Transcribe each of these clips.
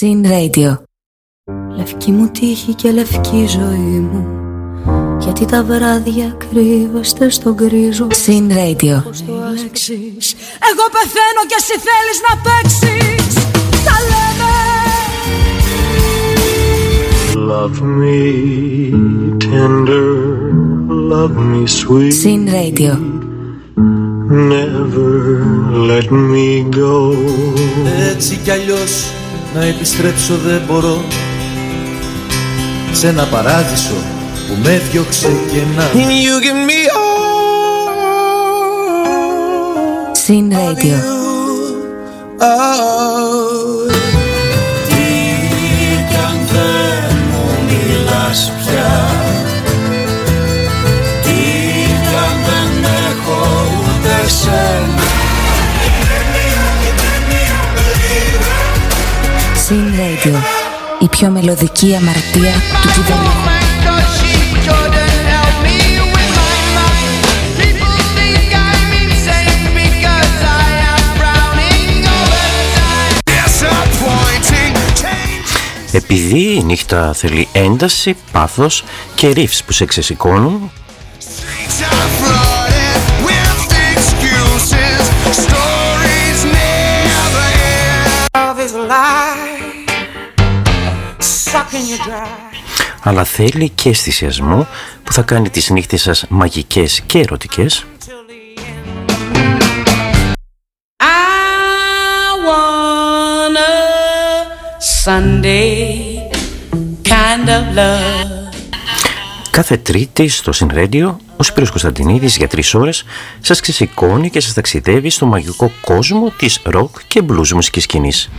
Sin Radio. Λευκή μου τύχη και λευκή ζωή μου. Γιατί τα βράδια κρύβεστε στον κρίζο Sin Radio. Εγώ πεθαίνω και εσύ θέλεις να παίξεις. Τα λέμε. Love me tender Love me sweet. Sin Radio. Never let me go. Έτσι κι αλλιώς να επιστρέψω δεν μπορώ σε ένα παράδεισο που με διώξε και να You give me Sin Radio oh. Sin Radio η πιο μελωδική αμαρτία του κυβερνού. Επειδή η νύχτα θέλει ένταση, πάθος και ρίφς που σε ξεσηκώνουν αλλά θέλει και αισθησιασμό που θα κάνει τις νύχτες σας μαγικές και ερωτικές Sunday kind of love. Κάθε Τρίτη στο Συνρέντιο, ο Σπύρος Κωνσταντινίδης για τρεις ώρες σας ξεσηκώνει και σας ταξιδεύει στο μαγικό κόσμο της ροκ και blues μουσικής σκηνής.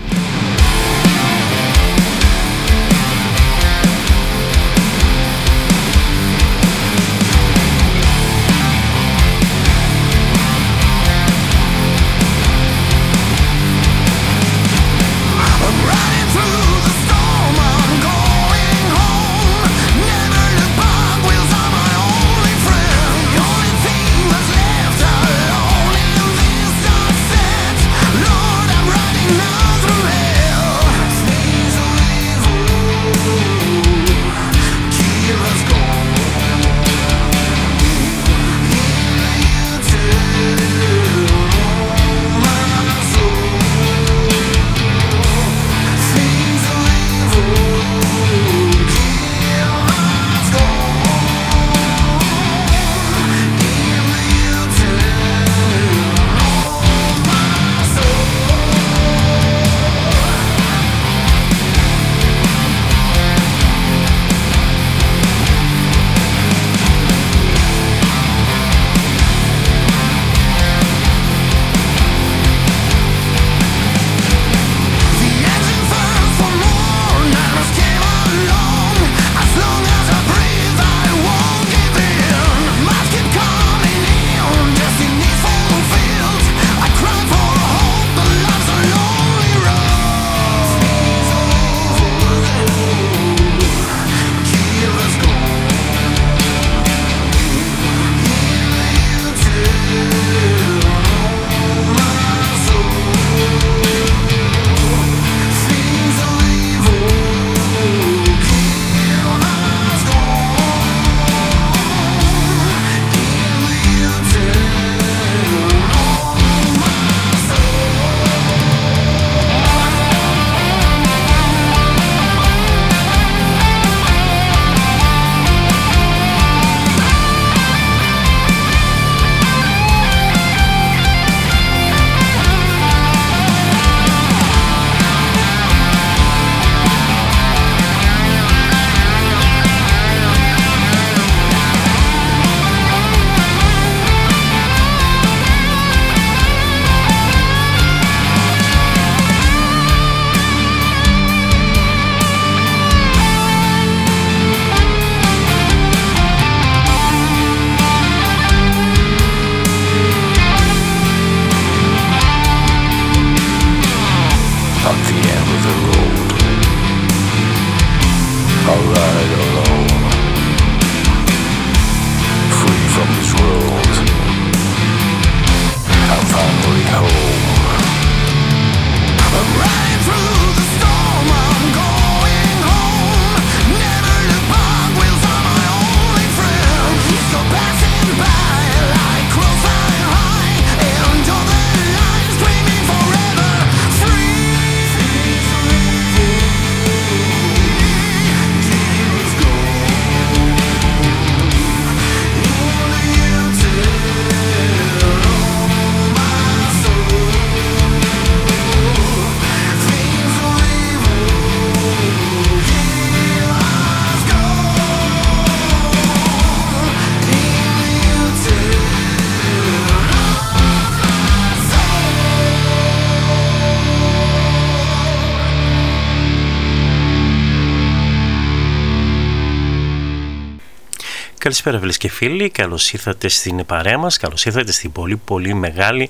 Καλησπέρα φίλες και φίλοι, καλώς ήρθατε στην παρέα μας, καλώς ήρθατε στην πολύ πολύ μεγάλη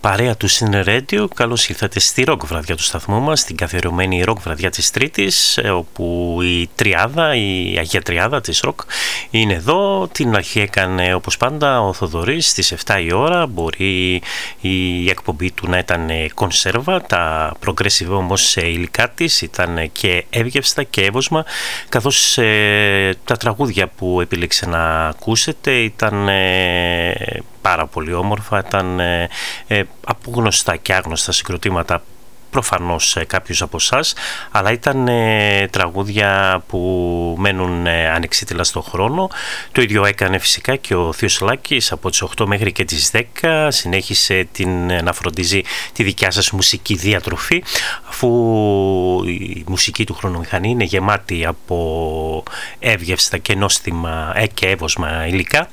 παρέα του Sin Radio, καλώς ήρθατε στη ροκ βραδιά του σταθμού μας, στην καθιερωμένη ροκ βραδιά της Τρίτης, ε, όπου η τριάδα, η Αγία Τριάδα της ροκ είναι εδώ, την αρχή έκανε όπως πάντα ο Θοδωρής στις 7 η ώρα, μπορεί η εκπομπή του να ήταν κονσέρβα, τα progressive όμως υλικά της ήταν και εύγευστα και εύωσμα, καθώς ε, τα τραγούδια που επιλέξε να ακούσετε ήταν ε, πάρα πολύ όμορφα, ήταν ε, ε, απόγνωστα και άγνωστα συγκροτήματα προφανώς ε, κάποιους από εσάς, αλλά ήταν ε, τραγούδια που μένουν ε, ανεξίτηλα στον χρόνο. Το ίδιο έκανε φυσικά και ο Θείος Λάκης από τις 8 μέχρι και τις 10 συνέχισε την, να φροντίζει τη δικιά σας μουσική διατροφή αφού η μουσική του χρονομηχανή είναι γεμάτη από εύγευστα και νόστιμα και εύωσμα υλικά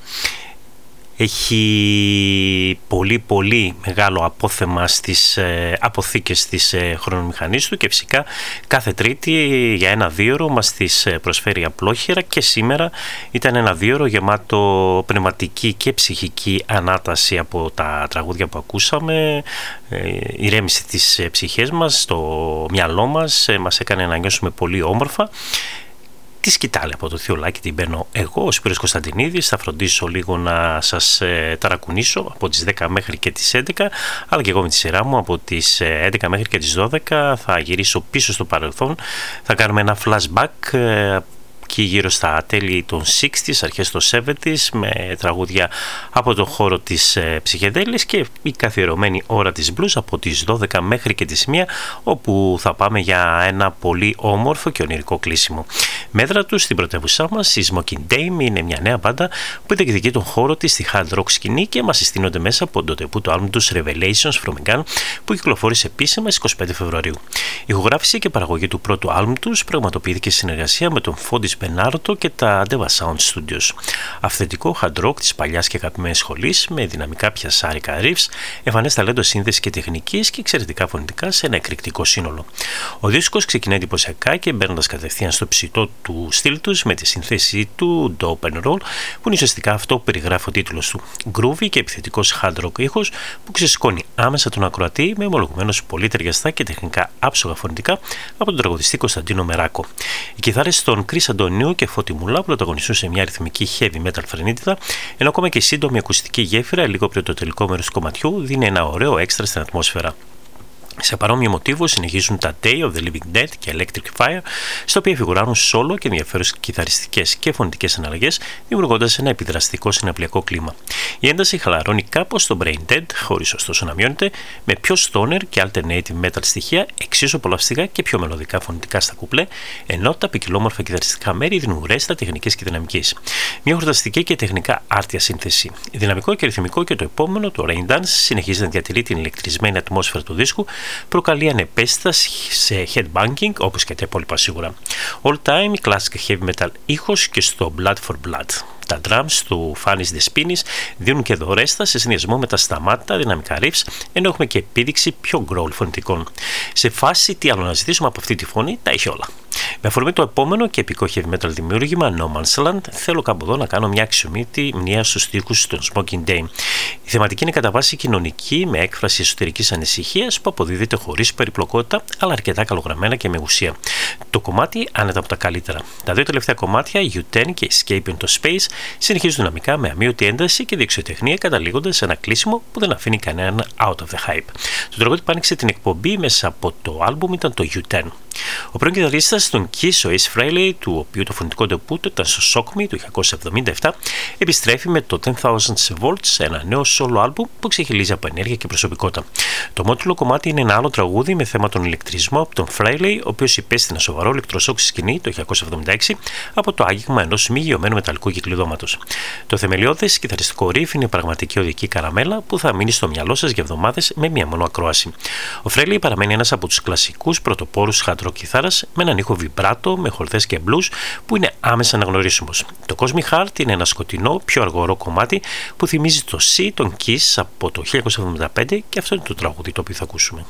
έχει πολύ πολύ μεγάλο απόθεμα στις ε, αποθήκες της ε, χρονομηχανής του και φυσικά κάθε τρίτη για ένα δίωρο μας τις ε, προσφέρει απλόχερα και σήμερα ήταν ένα δίωρο γεμάτο πνευματική και ψυχική ανάταση από τα τραγούδια που ακούσαμε. Ηρέμηση της ψυχές μας, στο μυαλό μας, μας έκανε να νιώσουμε πολύ όμορφα τη σκητάλη από το Θεολάκι την παίρνω εγώ, ο Σπύρος Κωνσταντινίδης. Θα φροντίσω λίγο να σας ε, ταρακουνήσω από τις 10 μέχρι και τις 11, αλλά και εγώ με τη σειρά μου από τις 11 ε, μέχρι και τις 12 θα γυρίσω πίσω στο παρελθόν. Θα κάνουμε ένα flashback ε, εκεί γύρω στα τέλη των 60s, αρχές των 70s με τραγούδια από τον χώρο της ε, ψυχεδέλης και η καθιερωμένη ώρα της blues από τις 12 μέχρι και τις 1 όπου θα πάμε για ένα πολύ όμορφο και ονειρικό κλείσιμο. Μέτρα τους στην πρωτεύουσά μας η Smoking Dame είναι μια νέα μπάντα που εκδικεί τον χώρο της στη hard rock σκηνή και μας συστήνονται μέσα από το τεπού του άλμου τους Revelations from a Gun που κυκλοφόρησε επίσημα στις 25 Φεβρουαρίου. Η ηχογράφηση και παραγωγή του πρώτου άλμου τους πραγματοποιήθηκε σε συνεργασία με τον Φόντις Μπενάρτο και τα Deva Sound Studios. Αυθεντικό hard rock της παλιάς και αγαπημένη σχολής με δυναμικά πιασάρικα riffs, εμφανές ταλέντο σύνδεση και τεχνικής και εξαιρετικά φωνητικά σε ένα εκρηκτικό σύνολο. Ο δίσκος ξεκινάει εντυπωσιακά και μπαίνοντας κατευθείαν στο ψητό του στυλ τους με τη συνθέση του Dope and Roll, που είναι ουσιαστικά αυτό που περιγράφει ο τίτλος του. Groovy και επιθετικός hard rock ήχος που ξεσηκώνει άμεσα τον ακροατή με ομολογουμένως πολύ ταιριαστά και τεχνικά άψογα φωνητικά από τον τραγουδιστή Κωνσταντίνο Μεράκο. Οι κιθάρες των Chris Αντωνίου και Φώτη Μουλά πρωταγωνιστούν σε μια αριθμική heavy metal φρενίτιδα, ενώ ακόμα και η σύντομη ακουστική γέφυρα, λίγο πριν το τελικό μέρος του κομματιού, δίνει ένα ωραίο έξτρα στην ατμόσφαιρα. Σε παρόμοιο μοτίβο συνεχίζουν τα Day of the Living Dead και Electric Fire, στα οποία φιγουράρουν σόλο και ενδιαφέρουσες κιθαριστικές και φωνητικές εναλλαγές, δημιουργώντας ένα επιδραστικό συναπλιακό κλίμα. Η ένταση χαλαρώνει κάπως το Brain Dead, χωρίς ωστόσο να μειώνεται, με πιο stoner και alternative metal στοιχεία, εξίσου απολαυστικά και πιο μελωδικά φωνητικά στα κουπλέ, ενώ τα ποικιλόμορφα κιθαριστικά μέρη δίνουν ρέστα τεχνική και δυναμική. Μια χορταστική και τεχνικά άρτια σύνθεση. Δυναμικό και ρυθμικό και το επόμενο, το Rain Dance, συνεχίζει να διατηρεί την ηλεκτρισμένη ατμόσφαιρα του δίσκου, προκαλεί ανεπαίσθηση σε headbanging όπως και τα υπόλοιπα σίγουρα. All time classic heavy metal ήχος και στο Blood for Blood. Τα drums του Φάνης Δεσπίνης δίνουν και δωρέστα σε συνδυασμό με τα σταμάτα δυναμικά riffs, ενώ έχουμε και επίδειξη πιο growl φωνητικών. Σε φάση τι άλλο να ζητήσουμε από αυτή τη φωνή, τα έχει όλα. Με αφορμή το επόμενο και επικό heavy metal δημιούργημα No Man's Land, θέλω κάπου εδώ να κάνω μια αξιομήτη μνήμα στους τοίχου των Smoking Day. Η θεματική είναι κατά βάση κοινωνική, με έκφραση εσωτερικής ανησυχίας που αποδίδεται χωρίς περιπλοκότητα, αλλά αρκετά καλογραμμένα και με ουσία. Το κομμάτι άνετα από τα καλύτερα. Τα δύο τελευταία κομμάτια, U10 και Escape into Space, συνεχίζουν δυναμικά με αμύωτη ένταση και διεξιοτεχνία, καταλήγοντας σε ένα κλείσιμο που δεν αφήνει κανέναν out of the hype. Το τραγούδι που άνοιξε την εκπομπή μέσα από το album ήταν το U10. Ο πρώην κιθαρίστας των Kiss, ο Ace Frehley, του οποίου το φωνητικό ντεπούτο ήταν στο Shock Me του 1977, επιστρέφει με το 10,000 Volts, ένα νέο solo album που ξεχυλίζει από ενέργεια και προσωπικότητα. Το μότιλο κομμάτι είναι ένα άλλο τραγούδι με θέμα τον ηλεκτρισμό από τον Frehley, ο οποίος υπέστη ένα σοβαρό ηλεκτροσόκ στη σκηνή το 1976 από το άγγιγμα ενός μη γεωμένου μεταλλικού κυκλειδώματο. Το θεμελιώδε κιθαριστικό ρίφ είναι πραγματική οδική καραμέλα που θα μείνει στο μυαλό σας για εβδομάδες με μία μόνο ακρόαση. Ο Frehley παραμένει ένας από τους κλασικούς πρωτοπόρους hard rock κιθάρας με έναν ήχο βιμπράτο, με χορδές και blues που είναι άμεσα αναγνωρίσιμος. Το Cosmic Heart είναι ένα σκοτεινό, πιο αργορό κομμάτι που θυμίζει το C των Kiss από το 1975 και αυτό είναι το τραγούδι το οποίο θα ακούσουμε.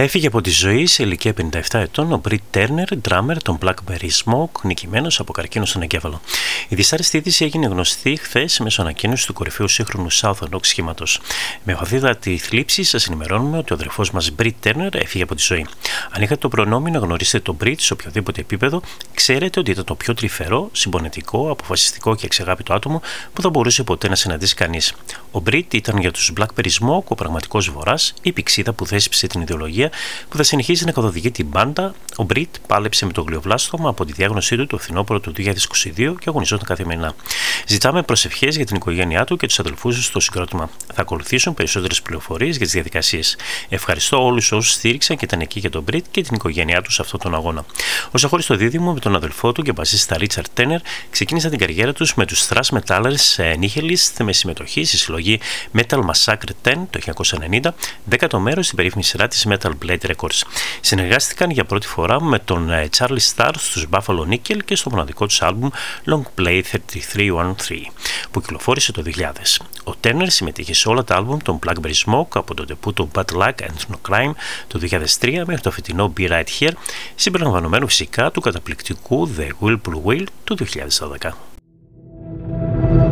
Έφυγε από τη ζωή σε ηλικία 57 ετών ο Μπριτ Τέρνερ, drummer των Blackberry Smoke, νικημένος από καρκίνο στον εγκέφαλο. Η δυσάρεστη είδηση έγινε γνωστή χθες μέσω ανακοίνωσης του κορυφαίου σύγχρονου Southern σχήματος. Με τη θλίψη, σας ενημερώνουμε ότι ο αδερφός μας Μπριτ Τέρνερ έφυγε από τη ζωή. Αν είχατε το προνόμιο να γνωρίσετε τον Μπριτ σε οποιοδήποτε επίπεδο, ξέρετε ότι ήταν το πιο τρυφερό, συμπονετικό, αποφασιστικό και εξεγάπητο άτομο που θα μπορούσε ποτέ να συναντήσει κανείς. Ο Μπριτ ήταν για τους Blackberry Smoke ο πραγματικός βορρά, η πηξίδα που θέσπισε την ιδεολογία που θα συνεχίσει να καθοδηγεί την μπάντα. Ο Μπριτ πάλεψε με το γλιοβλάστομα από τη διάγνωσή του το φθινόπωρο του 2022 και αγωνιζόταν καθημερινά. Ζητάμε προσευχές για την οικογένειά του και τους αδελφούς του στο συγκρότημα. Θα ακολουθήσουν περισσότερες πληροφορίες για τις διαδικασίες. Ευχαριστώ όλους όσους στήριξαν και ήταν εκεί για τον Μπριτ και την οικογένειά του σε αυτόν τον αγώνα. Ο Σαχώρης δίδυμο με τον αδελφό του και μπασίστας Ρίτσαρτ Τένερ ξεκίνησαν την καριέρα τους με τους Thrash Metallers Nihilist με συμμετοχή στη συλλογή Metal Massacre 10 το 1990, δέκατο μέρος στην περίφημη σειρά της Metal Blade Records. Συνεργάστηκαν για πρώτη φορά με τον ε, Charlie Starr στους Buffalo Nickel και στο μοναδικό τους άλμπουμ Long Play 3313 που κυκλοφόρησε το 2000. Ο Turner συμμετείχε σε όλα τα άλμπουμ των Blackberry Smoke από το debut του Bad Luck and No Crime το 2003 μέχρι το φετινό Be Right Here συμπεριλαμβανομένου φυσικά του καταπληκτικού The Will Blue Will του 2012.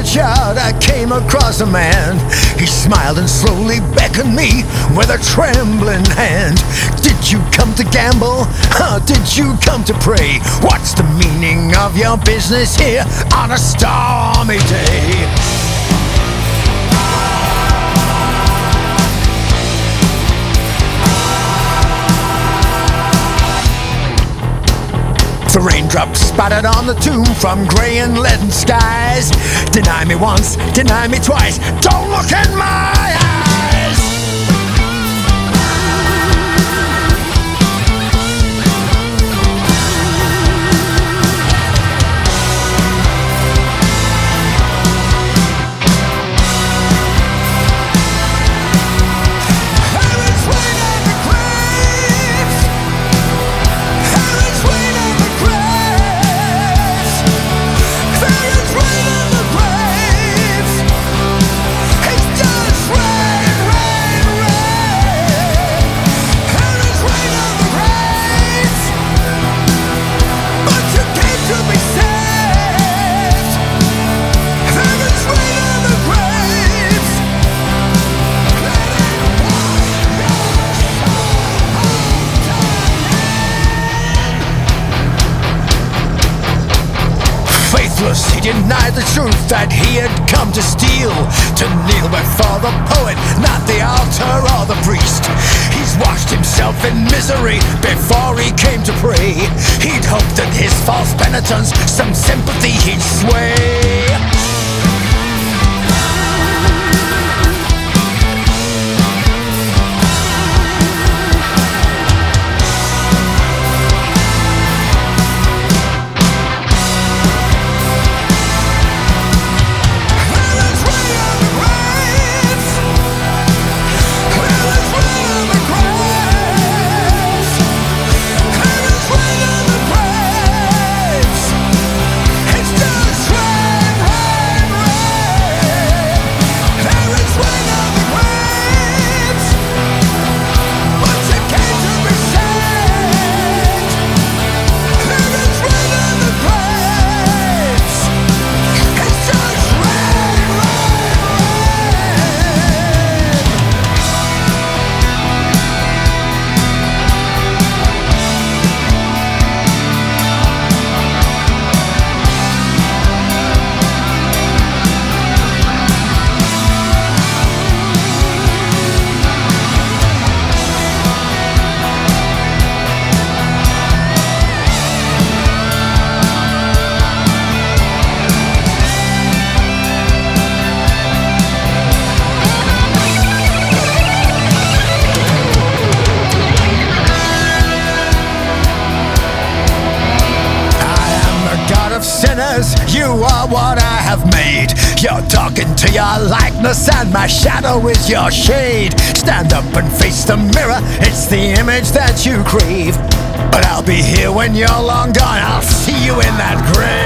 Churchyard, I came across a man. He smiled and slowly beckoned me with a trembling hand. Did you come to gamble? Huh, did you come to pray? What's the meaning of your business here on a stormy day? The raindrops spattered on the tomb from grey and leaden skies. Deny me once, deny me twice, don't look in my eyes. Denied the truth that he had come to steal. To kneel before the poet, not the altar or the priest. He's washed himself in misery before he came to pray. He'd hoped that his false penitence, some sympathy he'd sway. Shadow is your shade. Stand up and face the mirror, it's the image that you crave. But I'll be here when you're long gone, I'll see you in that grave.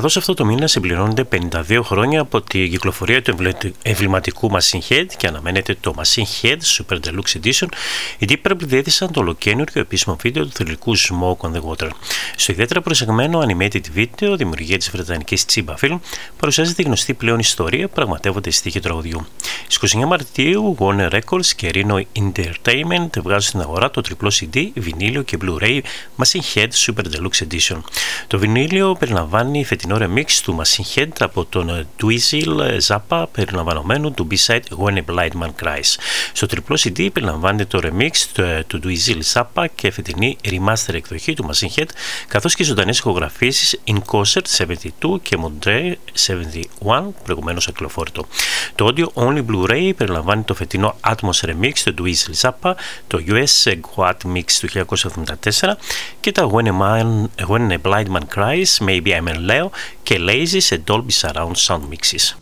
Καθώς αυτό το μήνα συμπληρώνονται 52 χρόνια από τη κυκλοφορία του εμβληματικού Machine Head και αναμένεται το Machine Head Super Deluxe Edition, οι Deep Purple διέθεσαν το ολοκένουργιο επίσημο βίντεο του θρηλυκού Smoke on the Water. Στο ιδιαίτερα προσεγμένο animated βίντεο, δημιουργία της Βρετανικής Chiba Film, παρουσιάζεται η γνωστή πλέον ιστορία που πραγματεύονται οι στίχοι τραγουδιού. Στι 29 Μαρτίου, Warner Records και Reno Entertainment βγάζουν στην αγορά το τριπλό CD, βινίλιο και Blu-ray Machine Head Super Deluxe Edition. Το βινίλιο περιλαμβάνει φετινό remix του Machine Head από τον Dweezil Zappa περιλαμβανομένου του B-side When a Blind Man Cries. Στο τριπλό CD περιλαμβάνεται το remix του Dweezil Zappa και φετινή remaster εκδοχή του Machine Head καθώς και ζωντανές ηχογραφήσεις In Concert 72 και Mondre 71 προηγουμένως ακλοφόρητο. Το audio only Blu-ray περιλαμβάνει το φετινό Atmos Remix του Dweezil Zappa, το US Quad Mix του 1974 και τα When a, Man, When a Blind Man Cries, Maybe I'm a Leo και Lazy σε Dolby Surround Sound Mixes.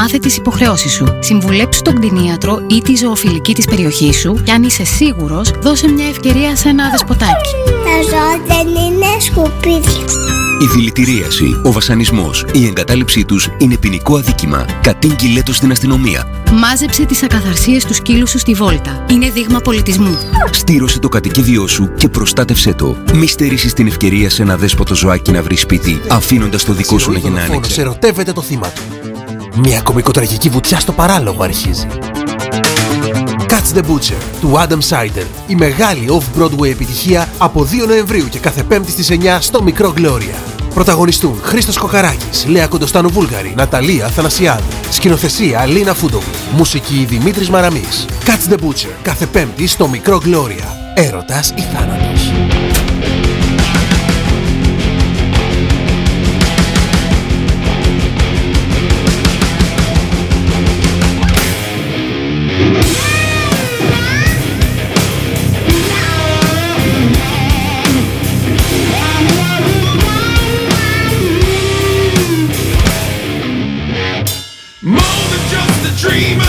Μάθε τις υποχρεώσεις σου. Συμβουλέψου τον κτηνίατρο ή τη ζωοφιλική της περιοχής σου και αν είσαι σίγουρος, δώσε μια ευκαιρία σε ένα δεσποτάκι. Τα ζώα δεν είναι σκουπίδια. Η δηλητηρίαση, ο βασανισμός, η εγκατάλειψή τους είναι ποινικό αδίκημα. Κατήγγειλέ το στην αστυνομία. Μάζεψε τις ακαθαρσίες του σκύλου σου στη βόλτα. Είναι δείγμα πολιτισμού. Στήρωσε το κατοικίδιό σου και προστάτευσέ το. Μη στερήσεις την ευκαιρία σε ένα δέσποτο ζωάκι να βρει σπίτι, αφήνοντας το δικό σου να γεννάει. ερωτεύεται το θύμα του. Μια κομικοτραγική βουτιά στο παράλογο αρχίζει. Catch the Butcher του Adam Sider. Η μεγάλη off-Broadway επιτυχία από 2 Νοεμβρίου και κάθε Πέμπτη στις 9 στο Μικρό Γκλώρια. Πρωταγωνιστούν Χρήστος Κοκαράκης, Λέα Κοντοστάνου Βούλγαρη, Ναταλία Θανασιάδη. Σκηνοθεσία Αλίνα Φούντογλου. Μουσική Δημήτρης Μαραμής. Catch the Butcher κάθε Πέμπτη στο Μικρό Γκλώρια. Έρωτας ή θάνατος. More than just a dreamer.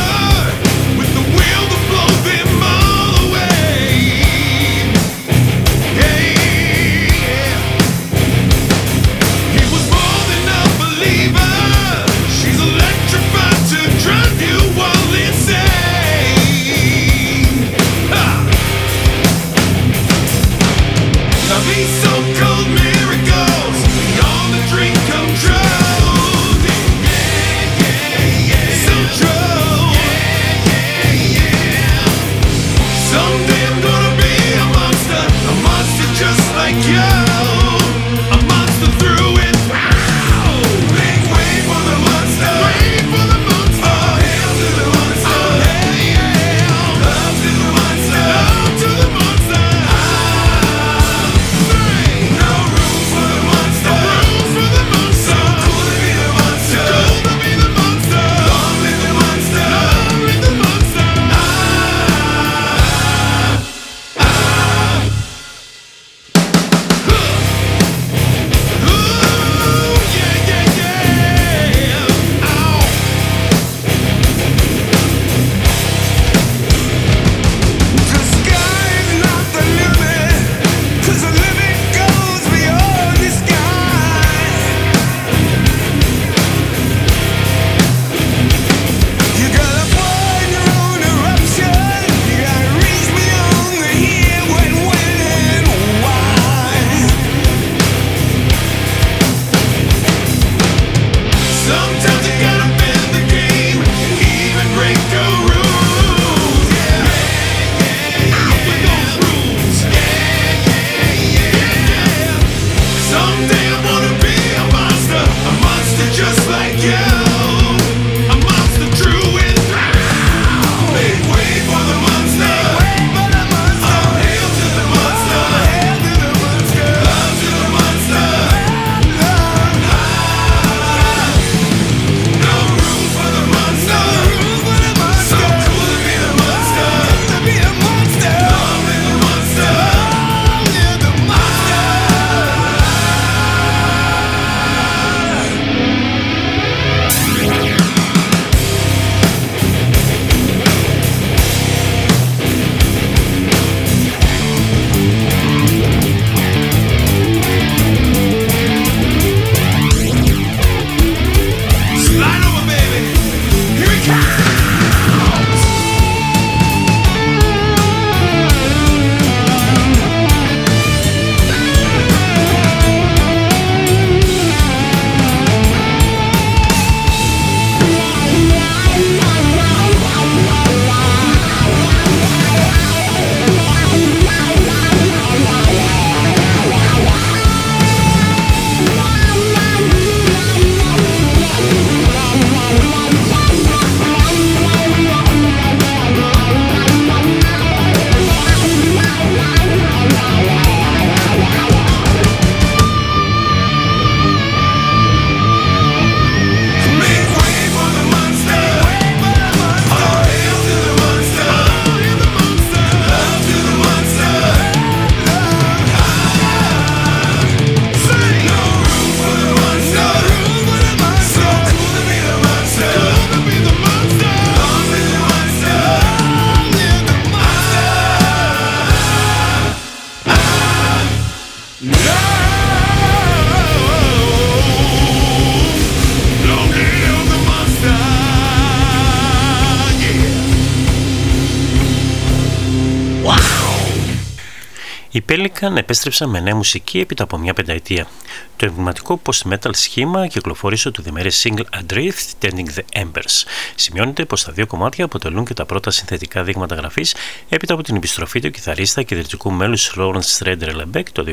Michigan επέστρεψαν με νέα μουσική έπειτα από μια πενταετία. Το εμβληματικό post-metal σχήμα κυκλοφόρησε το διμερέ single Adrift Tending the Embers. Σημειώνεται πως τα δύο κομμάτια αποτελούν και τα πρώτα συνθετικά δείγματα γραφής έπειτα από την επιστροφή του κιθαρίστα και ιδρυτικού μέλους Lawrence Στρέντερ Λεμπέκ το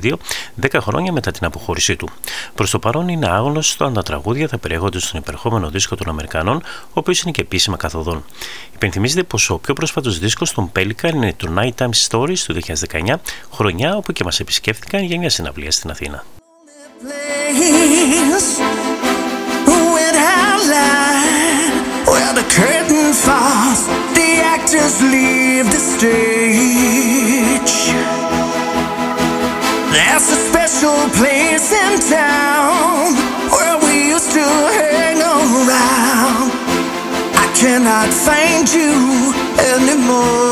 2022, 10 χρόνια μετά την αποχώρησή του. Προς το παρόν είναι άγνωστο αν τα τραγούδια θα περιέχονται στον υπερχόμενο δίσκο των Αμερικανών, ο οποίος είναι και επίσημα καθοδόν. Υπενθυμίζεται πως ο πιο πρόσφατος δίσκος των Pelican είναι το Nighttime Stories του 2019, χρονιά όπου και μας επισκέφθηκαν για μια συναυλία στην Αθήνα. That's a special place in town where we used to hang around. I cannot find you anymore.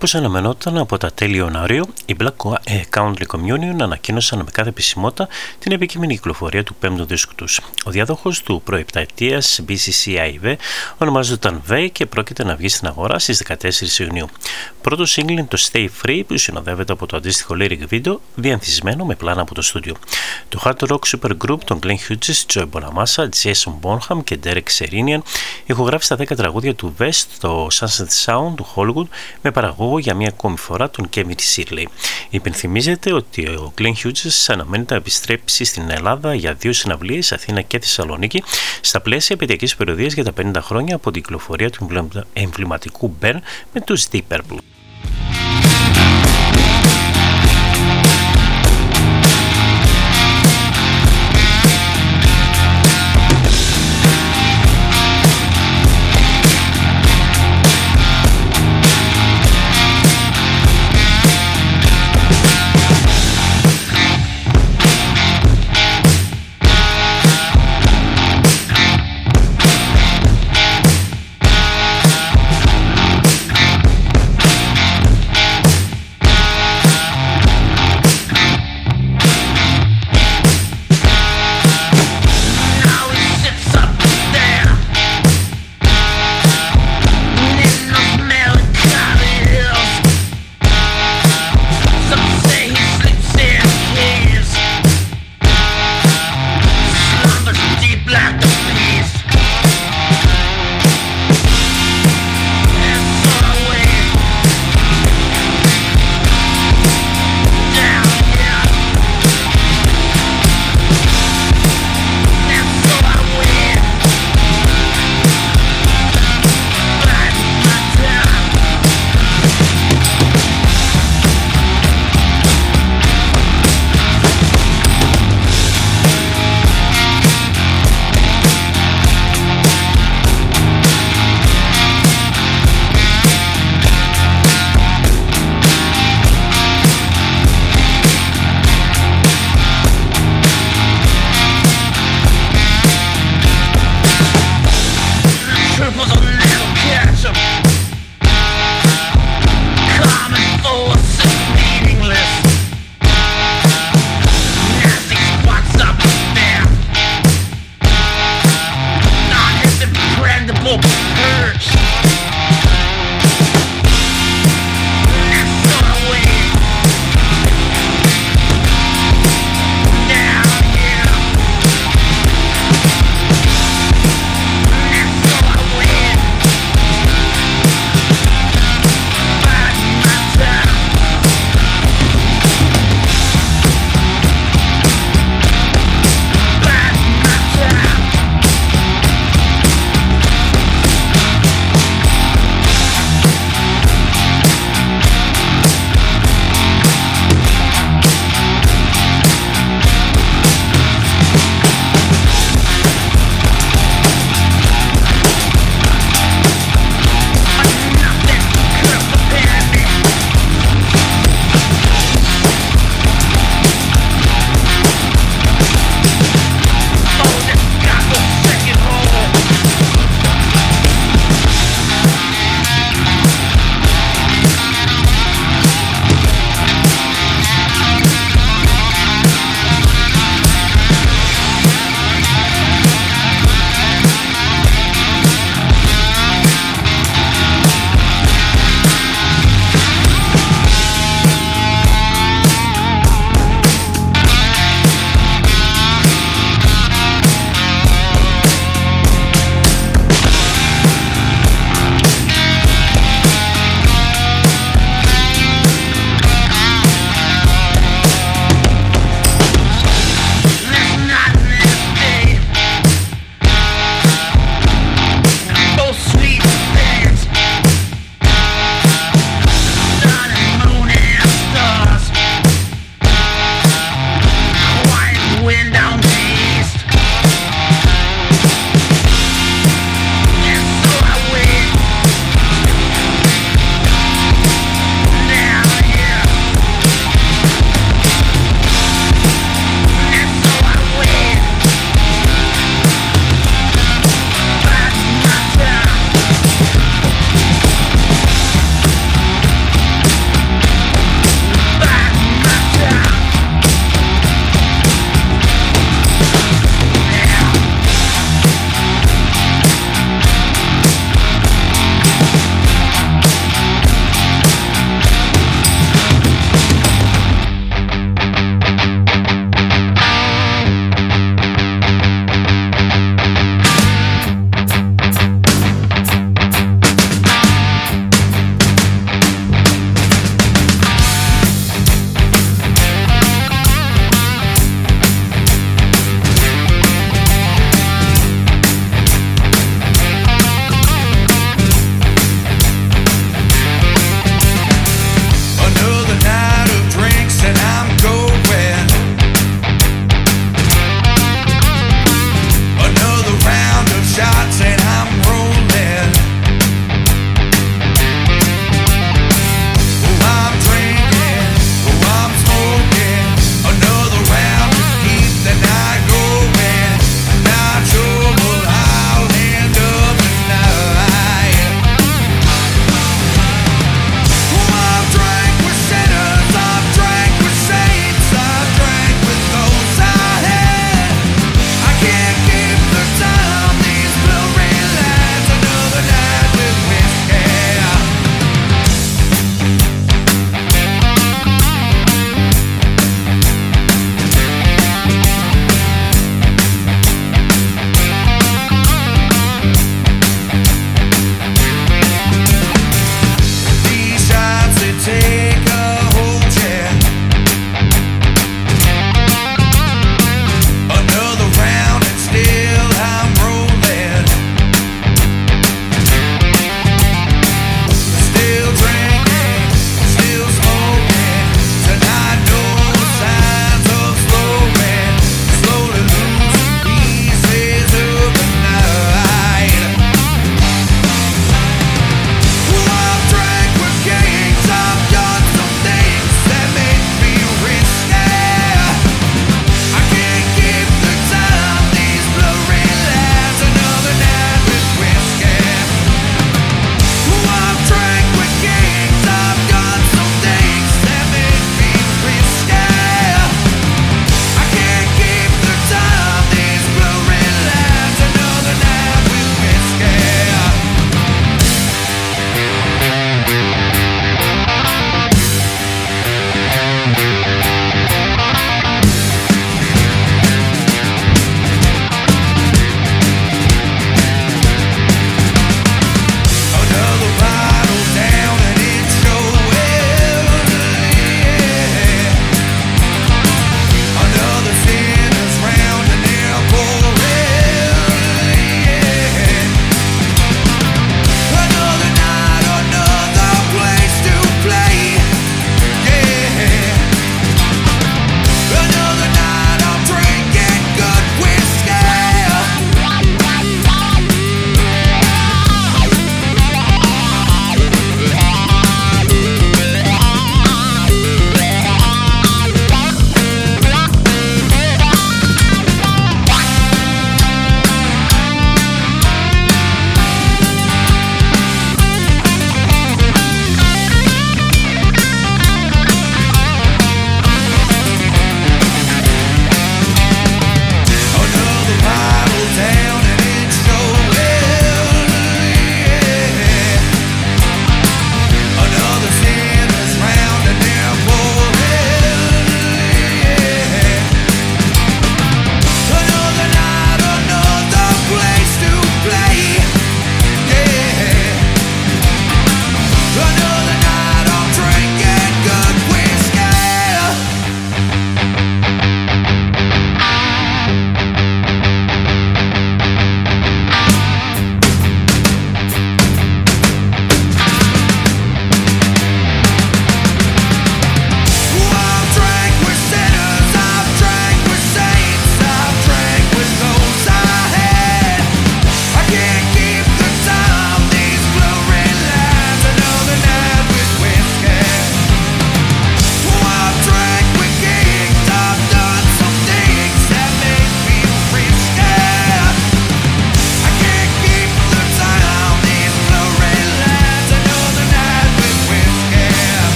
Όπως αναμενόταν από τα τέλη Ιανουαρίου, η Black Country Communion ανακοίνωσαν με κάθε επισημότητα την επικείμενη κυκλοφορία του πέμπτου δίσκου τους. Ο διάδοχος του προεπταετίας BCCIV ονομάζονταν V και πρόκειται να βγει στην αγορά στις 14 Ιουνίου. Πρώτο σύγκλι είναι το Stay Free που συνοδεύεται από το αντίστοιχο lyric video διανθισμένο με πλάνα από το στούντιο. Το hard rock super group των Glenn Hughes, Joy Bonamassa, Jason Bonham και Derek Serinian ηχογράφει τα 10 τραγούδια του West στο Sunset Sound του Hollywood με παραγωγό για μια ακόμη φορά τον Kevin Shirley. Υπενθυμίζεται ότι ο Glenn Hughes αναμένεται να επιστρέψει στην Ελλάδα για δύο συναυλίες Αθήνα και Θεσσαλονίκη στα πλαίσια επαιτειακής περιοδίας για τα 50 χρόνια από την κυκλοφορία του εμβληματικού Burn με τους Deep Purple.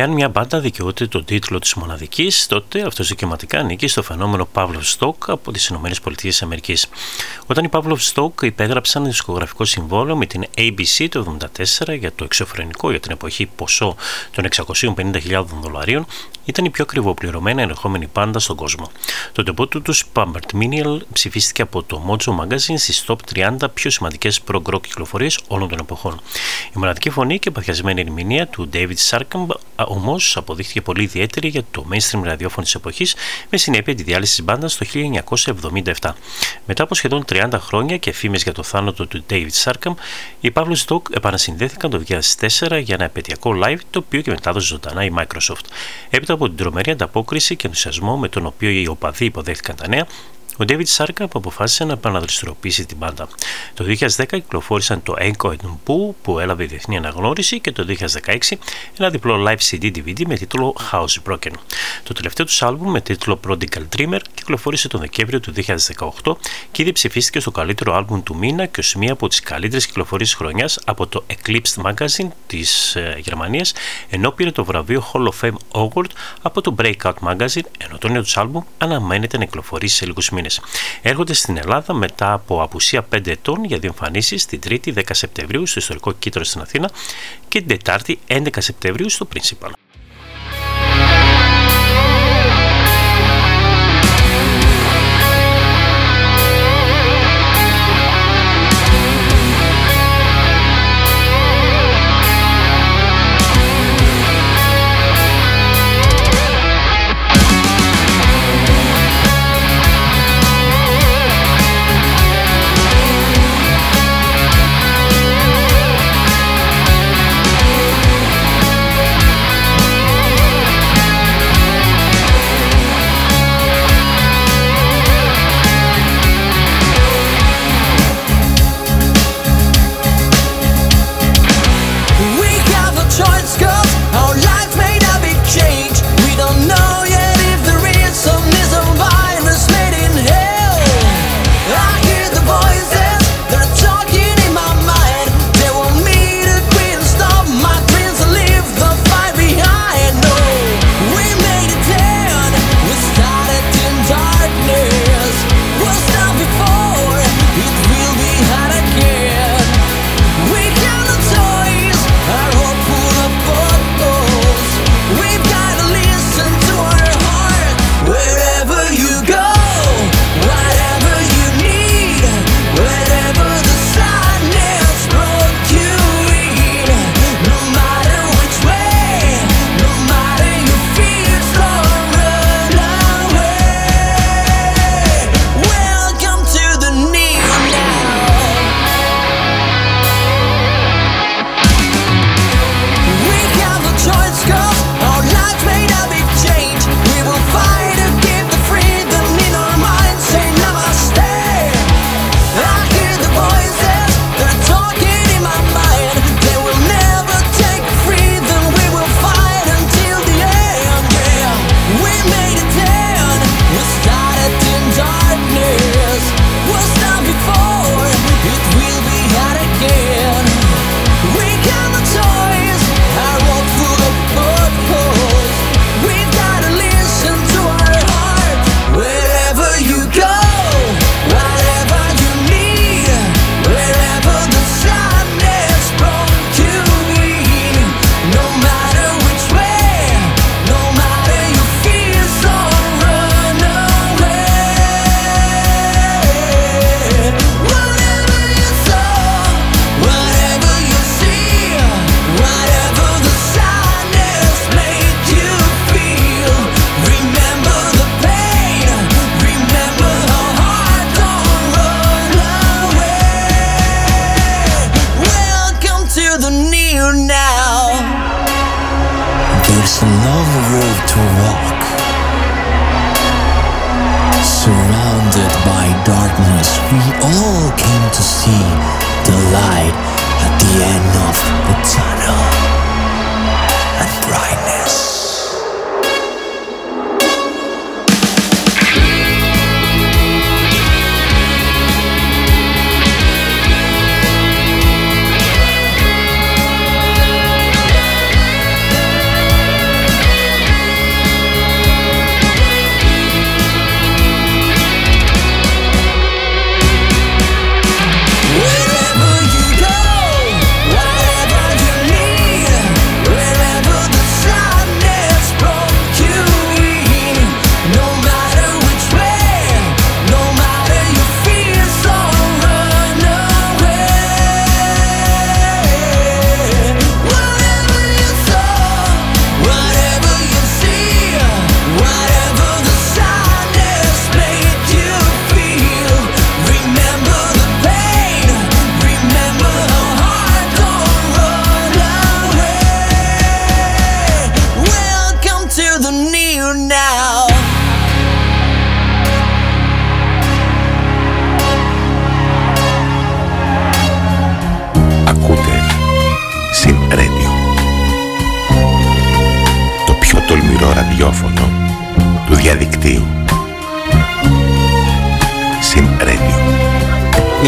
Εάν μια μπάντα δικαιούται τον τίτλο της μοναδικής, τότε αυτός δικαιωματικά ανήκει στο φαινόμενο Pavlov Stock από τις ΗΠΑ. Όταν οι Pavlov Stock υπέγραψαν δισκογραφικό συμβόλαιο με την ABC το 1974 για το εξωφρενικό για την εποχή ποσό των 650.000 δολαρίων, ήταν η πιο ακριβοπληρωμένη ενεχόμενη πάντα στον κόσμο. Το τεμπότου του Pambert Minial ψηφίστηκε από το Mojo Magazine στις top 30 πιο σημαντικές prog-rock κυκλοφορίες όλων των εποχών. Η μοναδική φωνή και παθιασμένη ερμηνεία του David Sarkam όμως αποδείχθηκε πολύ ιδιαίτερη για το mainstream ραδιόφωνο της εποχής, με συνέπεια τη διάλυση της μπάντας το 1977. Μετά από σχεδόν 30 χρόνια και φήμες για το θάνατο του David Sarkam, οι Pavlos Stock επανασυνδέθηκαν το 2004 για ένα επαιτειακό live, το οποίο και μετάδοσε ζωντανά η Microsoft. Έπειτα από την τρομερή ανταπόκριση και ενθουσιασμό με τον οποίο οι οπαδοί υποδέχτηκαν τα νέα, ο David Σάρκα αποφάσισε να επαναδραστηριοποιήσει την μπάντα. Το 2010 κυκλοφόρησαν το Enko and Poo που έλαβε διεθνή αναγνώριση και το 2016 ένα διπλό live CD-DVD με τίτλο House Broken. Το τελευταίο τους άλμπουμ με τίτλο Prodigal Dreamer κυκλοφόρησε τον Δεκέμβριο του 2018 και ήδη ψηφίστηκε στο καλύτερο άλμπουμ του μήνα και ως μία από τις καλύτερες κυκλοφορίες χρονιάς από το Eclipsed Magazine της ε, Γερμανίας, ενώ πήρε το βραβείο Hall of Fame Award από το Breakout Magazine, ενώ το νέο τους άλμπουμ αναμένεται να κυκλοφορήσει σε λίγους μήνες. Έρχονται στην Ελλάδα μετά από απουσία 5 ετών για δύο εμφανίσει την 3η 10 Σεπτεμβρίου στο ιστορικό Κίτρο στην Αθήνα και την 4η 11 Σεπτεμβρίου στο Principal.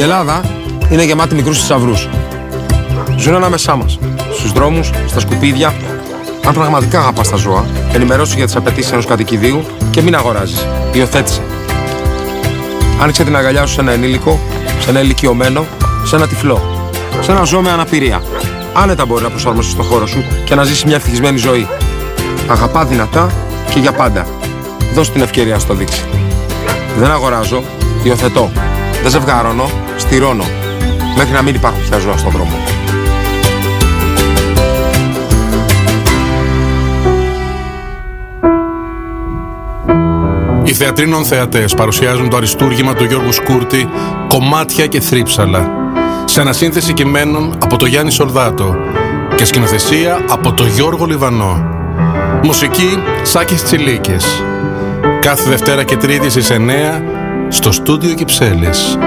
Η Ελλάδα είναι γεμάτη μικρούς θησαυρούς. Ζουν ανάμεσά μας. Στους δρόμους, στα σκουπίδια. Αν πραγματικά αγαπάς τα ζώα, ενημερώσου για τις απαιτήσεις ενός κατοικιδίου και μην αγοράζεις. Υιοθέτησε. Άνοιξε την αγκαλιά σου σε ένα ενήλικο, σε ένα ηλικιωμένο, σε ένα τυφλό. Σε ένα ζώο με αναπηρία. Άνετα μπορεί να προσαρμοστείς στο χώρο σου και να ζήσεις μια ευτυχισμένη ζωή. Αγαπά δυνατά και για πάντα. Δώσ' την ευκαιρία να στο δείξει. Δεν αγοράζω, υιοθετώ. Δεν ζευγάρωνω, στηρώνω. Μέχρι να μην υπάρχουν πια ζώα στον δρόμο. Οι θεατρίνων θεατές παρουσιάζουν το αριστούργημα του Γιώργου Σκούρτη «Κομμάτια και θρύψαλα» σε ανασύνθεση κειμένων από το Γιάννη Σορδάτο και σκηνοθεσία από το Γιώργο Λιβανό. Μουσική Σάκης Τσιλίκης. Κάθε Δευτέρα και Τρίτη στις 9 στο στούντιο Κυψέλης.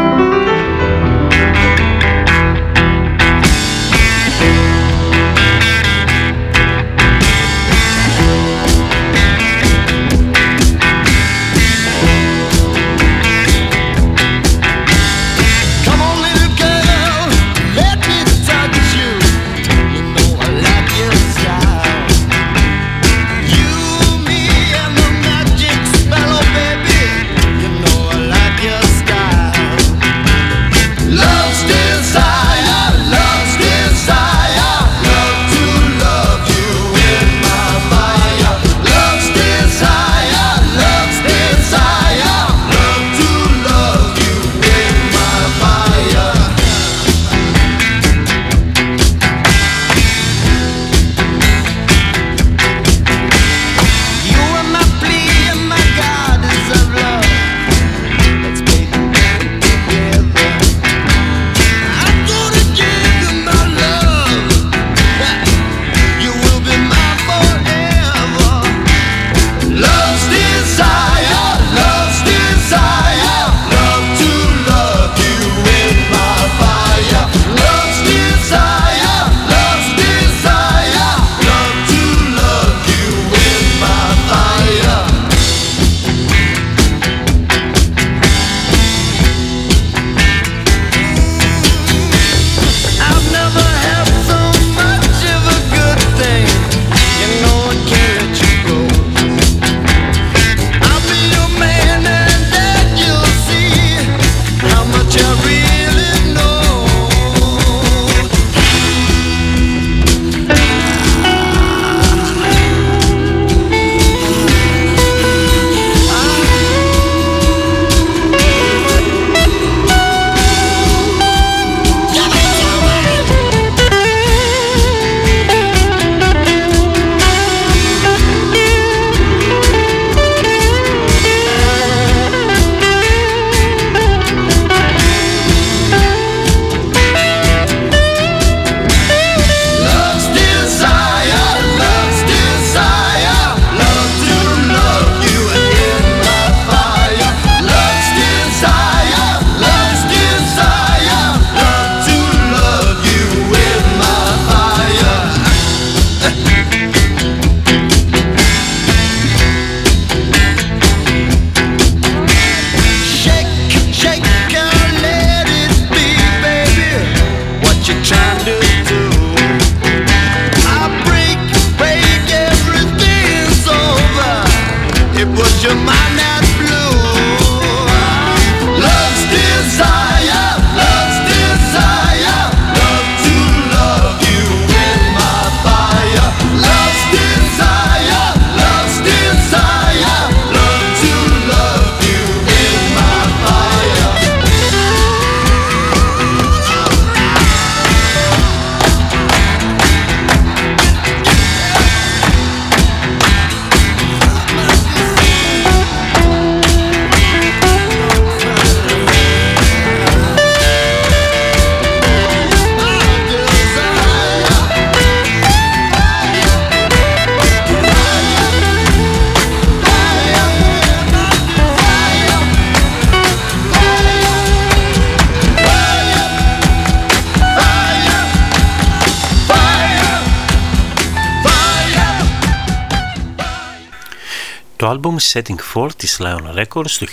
Setting 4 της Lion Records του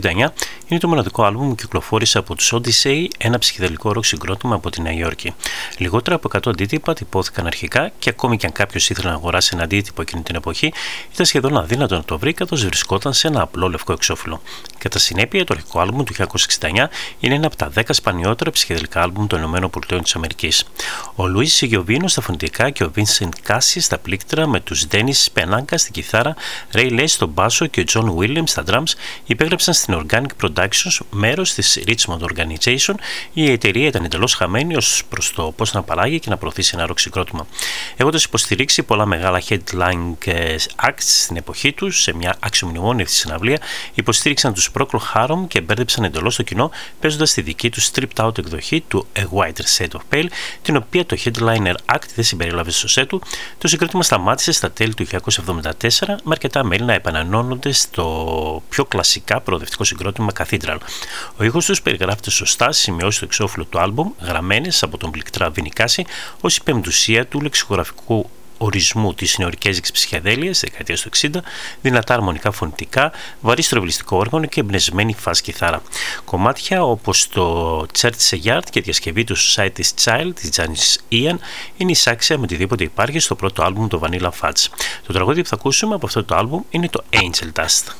1969 είναι το μοναδικό άλμπουμ που κυκλοφόρησε από τους Odyssey, ένα ψυχεδελικό ροκ συγκρότημα από τη Νέα Υόρκη. Λιγότερα από 100 αντίτυπα τυπώθηκαν αρχικά και ακόμη και αν κάποιος ήθελε να αγοράσει ένα αντίτυπο εκείνη την εποχή, ήταν σχεδόν αδύνατο να το βρει καθώς βρισκόταν σε ένα απλό λευκό εξώφυλλο. Κατά συνέπεια, το αρχικό άλμπουμ του 1969 είναι ένα από τα 10 σπανιότερα ψυχεδελικά άλμπουμ των ΗΠΑ. Ο Λουίς Σιγιοβίνος στα φωνητικά και ο Vincent Κάσι στα πλήκτρα με τους Ντένις Πενάγκα στην κιθάρα, Ray Lay στον μπάσο και ο John Williams στα drums υπέγραψαν στην Organic Productions, μέρος της Richmond Organization. Η εταιρεία ήταν εντελώς χαμένη ως προς το πώς να παράγει και να προωθήσει ένα ροξικρότημα. Έχοντας υποστηρίξει πολλά μεγάλα headline ε, acts στην εποχή τους σε μια αξιομνημόνια συναυλία, υποστήριξαν τους Procol Harum και μπέρδεψαν εντελώς το κοινό παίζοντας τη δική τους stripped out εκδοχή του A Whiter Set of Pale, την οποία το headliner act δεν συμπερίλαβε στο set του. Το συγκρότημα σταμάτησε στα τέλη του 1974 με αρκετά μέλη να επανανώνονται στο πιο κλασικά προοδευτικό συγκρότημα Cathedral. Ο ήχος τους περιγράφεται σωστά στις σημειώσεις του εξώφυλλου του άλμπουμ, γραμμένες από τον πληκτρά Βινικάση ως η πεμπτουσία του λεξικογραφικού ορισμού της νεορικέζικη ψυχεδέλειας της δεκαετίας του 60, δυνατά αρμονικά φωνητικά, βαρύ στροβλιστικό όργανο και εμπνευσμένη φάση κιθάρα. Κομμάτια όπως το Church a Yard και η διασκευή του Society's Child της Janis Ian είναι εισάξια με οτιδήποτε υπάρχει στο πρώτο άλμπουμ του Vanilla Fudge. Το τραγούδι που θα ακούσουμε από αυτό το άλμπουμ είναι το Angel Dust.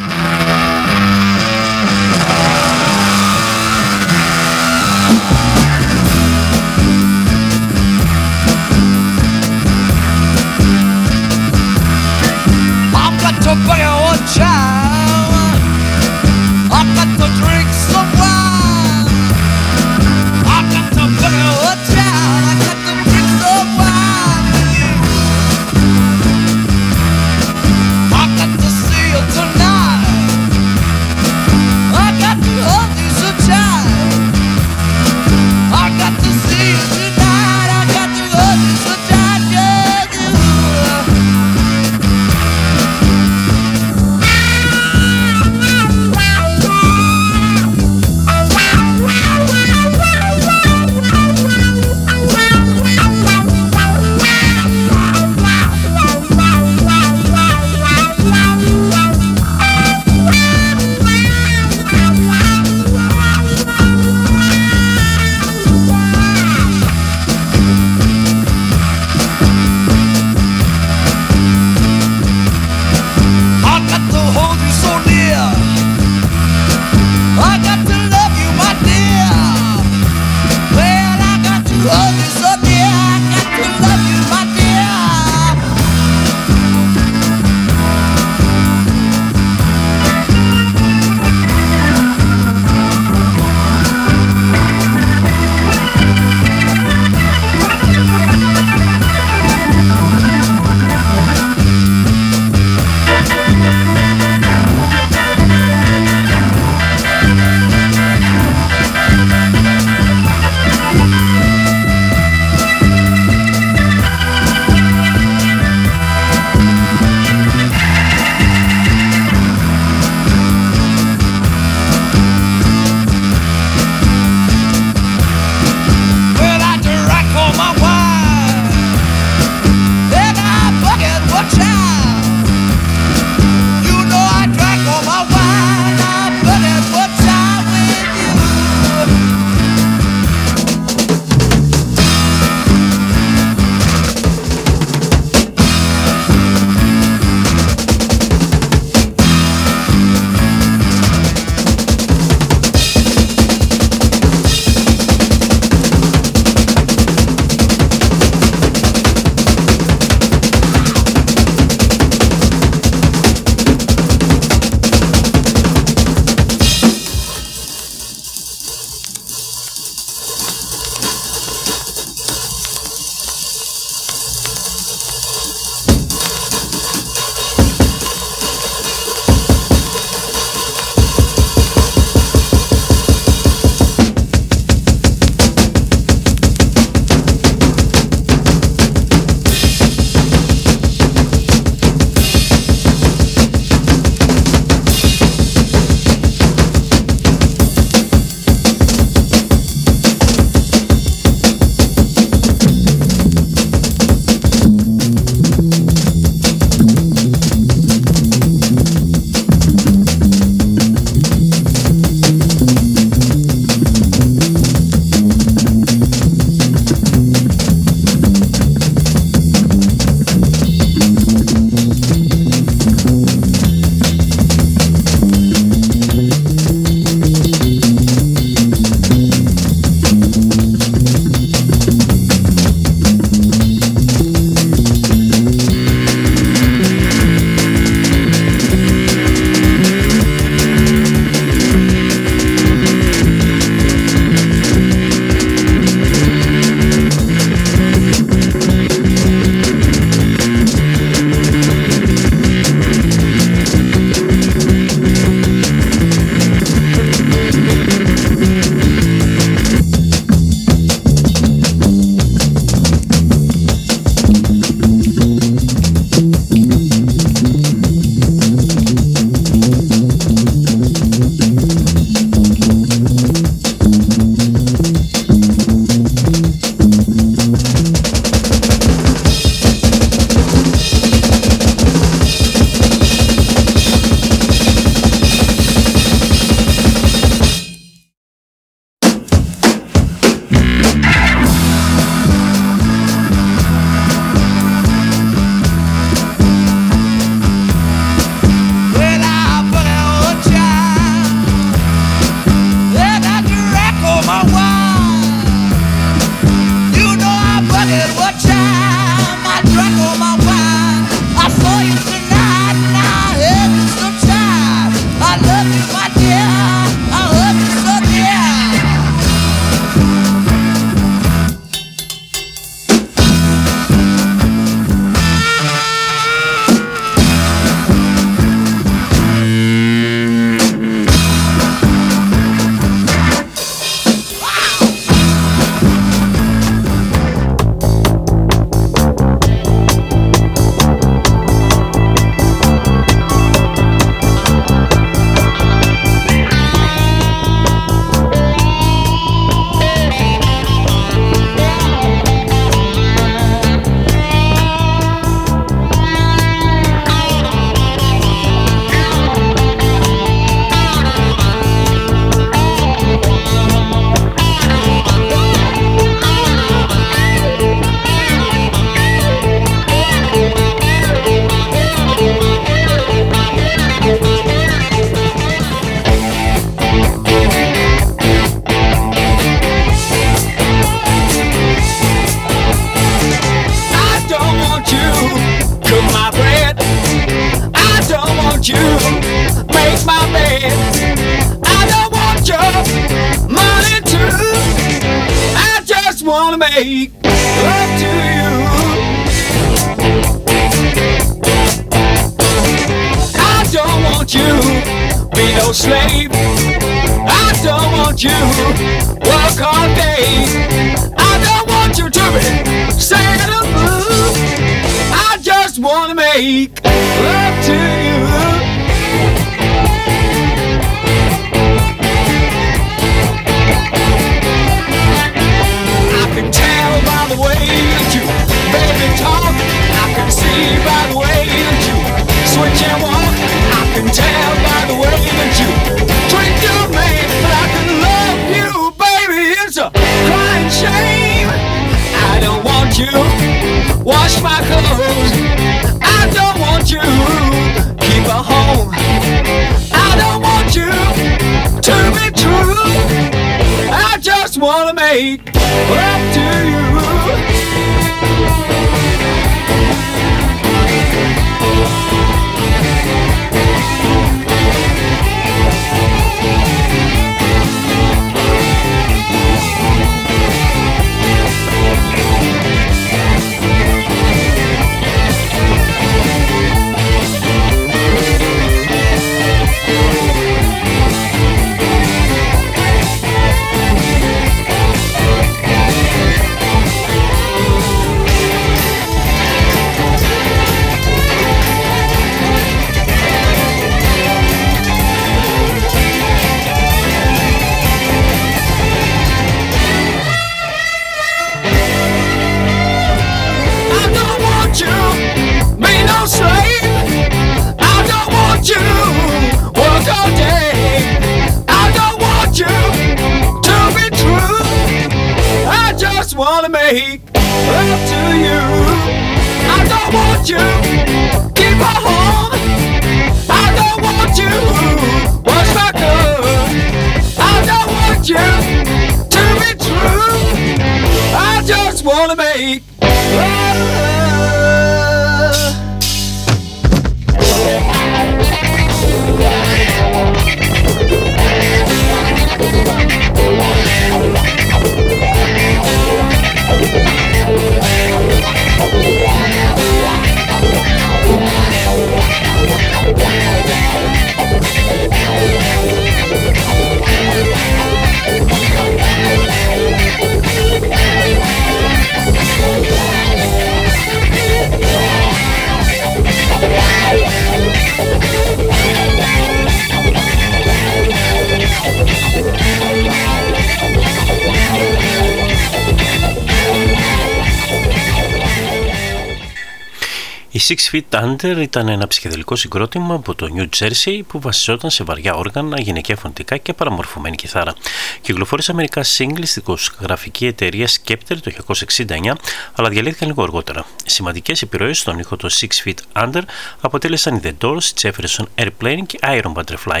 Six Feet Under ήταν ένα ψυχεδελικό συγκρότημα από το New Jersey που βασιζόταν σε βαριά όργανα, γυναικεία φωνητικά και παραμορφωμένη κιθάρα. Κυκλοφόρησε μερικά singles στην δισκογραφική εταιρεία Skepter το 1969, αλλά διαλύθηκαν λίγο αργότερα. Σημαντικές επιρροές στον ήχο των Six Feet Under αποτέλεσαν οι The Doors, Jefferson Airplane και Iron Butterfly.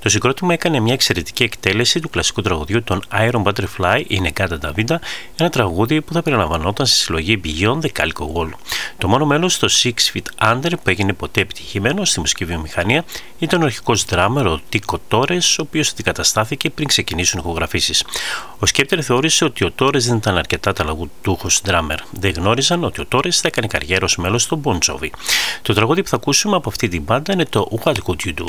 Το συγκρότημα έκανε μια εξαιρετική εκτέλεση του κλασικού τραγουδιού των Iron Butterfly είναι Gata Davida, ένα τραγούδι που θα περιλαμβανόταν στη συλλογή Beyond the Calico Wall. Το μόνο μέλος στο Six Feet Under που έγινε ποτέ επιτυχημένο στη μουσική βιομηχανία ήταν ο αρχικός δράμερ ο Τίκο Τόρε, ο οποίος αντικαταστάθηκε πριν ξεκινήσουν οι ηχογραφήσεις. Ο Σκέπτερ θεώρησε ότι ο Τόρε δεν ήταν αρκετά ταλαγούτουχο δράμερ. Δεν γνώριζαν ότι ο Τόρε θα έκανε καριέρα ως μέλος του Bon Jovi. Το τραγούδι που θα ακούσουμε από αυτή την μπάντα είναι το What Could You Do;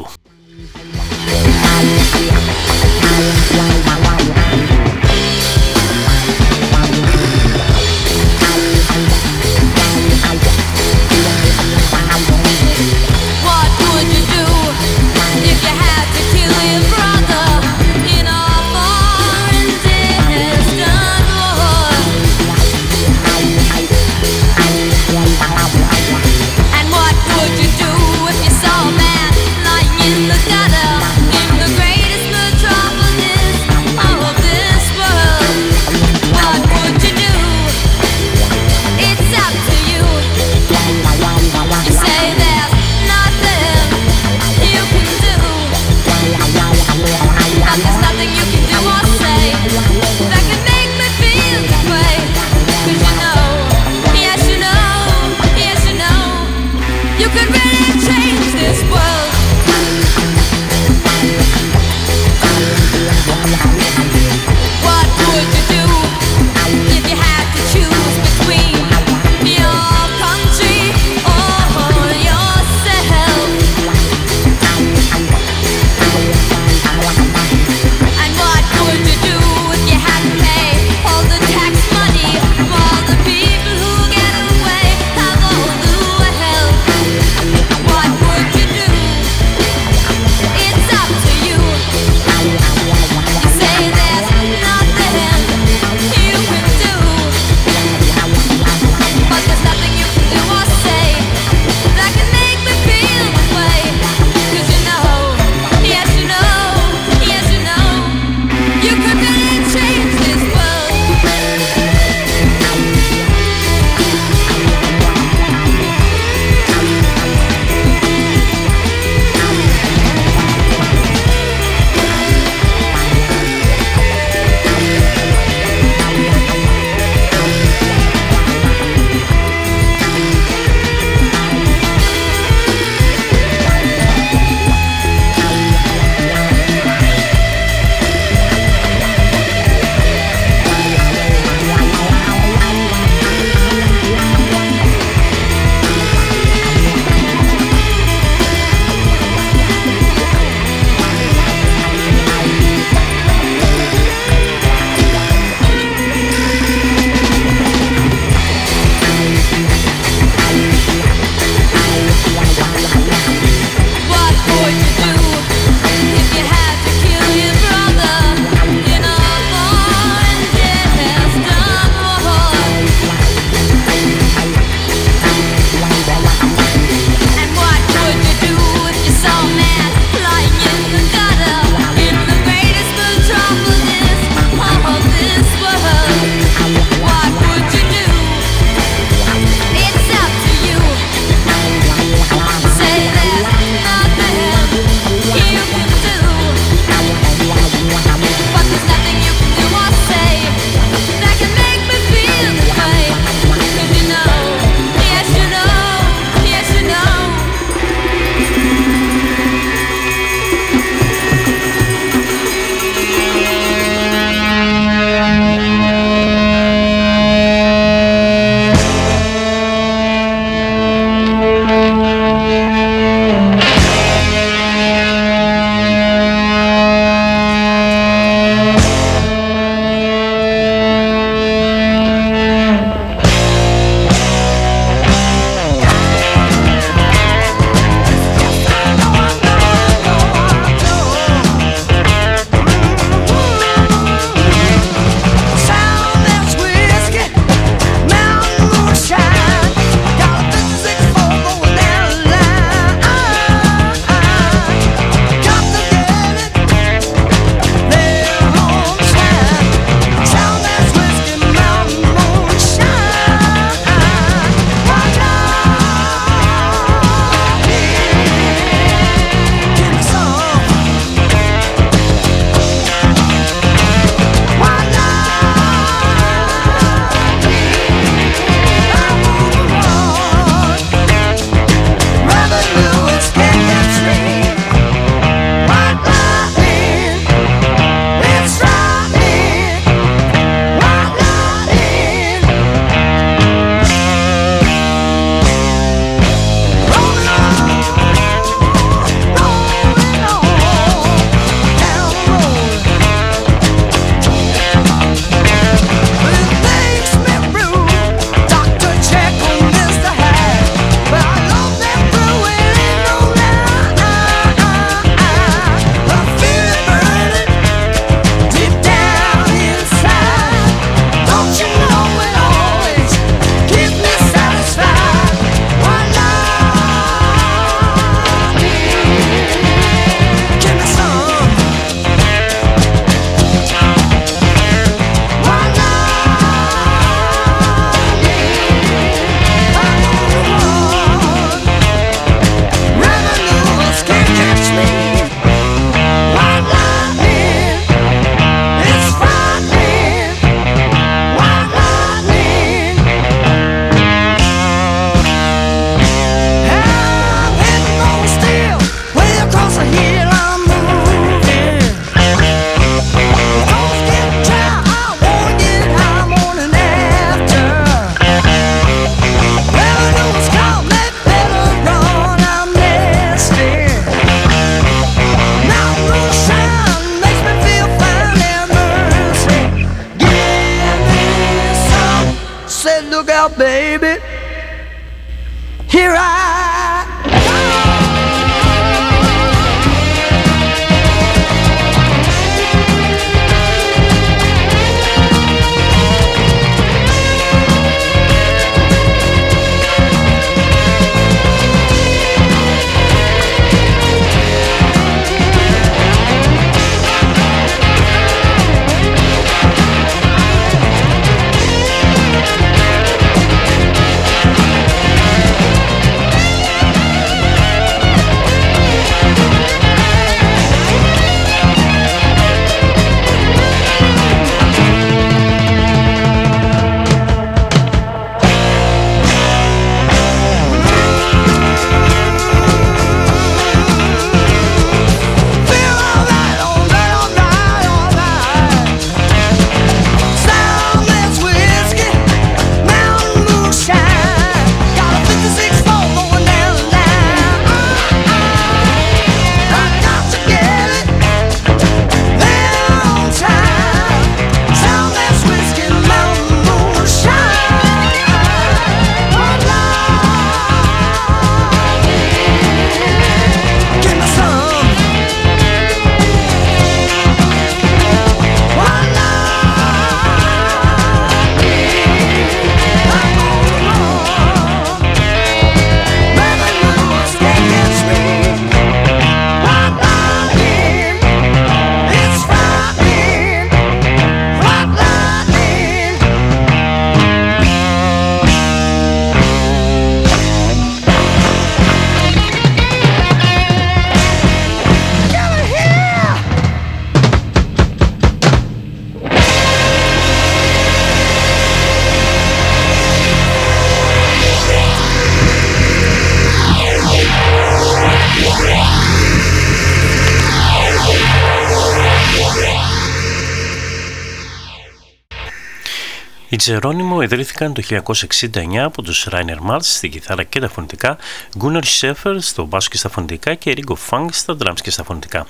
Τζερόνιμο ιδρύθηκαν το 1969 από τους Rainer Maltz στη κιθάρα και τα φωνητικά, Gunnar Schäfer στο μπάσο και στα φωνητικά και Ringo Funk στα drums και στα φωνητικά.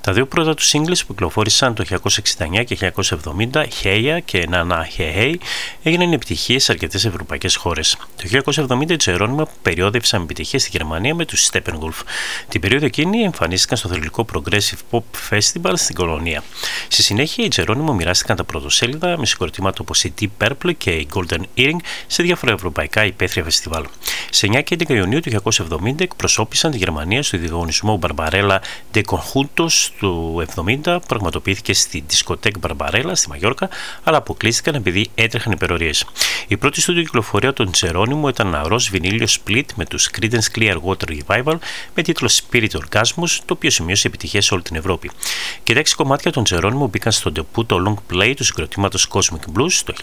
Τα δύο πρώτα τους singles που κυκλοφόρησαν το 1969 και 1970, Heya και Nana Hey Hey, έγιναν επιτυχίες σε αρκετές ευρωπαϊκές χώρες. Το 1970 οι Τζερόνιμο περιόδευσαν επιτυχίε στη Γερμανία με τους Steppenwolf. Την περίοδο εκείνη εμφανίστηκαν στο θρηλυκό Progressive Pop Festival στην Κολονία. Στη συνέχεια οι Τζερόνιμο μοιράστηκαν τα πρωτοσέλιδα με συγκροτήματα όπως η Deep Purple και η Golden Earring σε διάφορα ευρωπαϊκά υπαίθρια φεστιβάλ. Σε 9 και 11 Ιουνίου του 1970 εκπροσώπησαν τη Γερμανία στο διαγωνισμό Barbarella de Conjuntos του 70, πραγματοποιήθηκε στη Discotheque Barbarella στη Μαγιόρκα, αλλά αποκλείστηκαν επειδή έτρεχαν υπερορίες. Η πρώτη στούντιο κυκλοφορία των Τζερόνιμου ήταν ένα ροζ βινίλιο split με τους Creedence Clearwater Revival με τίτλο Spirit Orgasmus, το οποίο σημείωσε επιτυχία σε όλη την Ευρώπη. Και τα έξι κομμάτια των Τζερόνιμου μπήκαν στο ντεπού το long play του συγκροτήματος Cosmic Blues το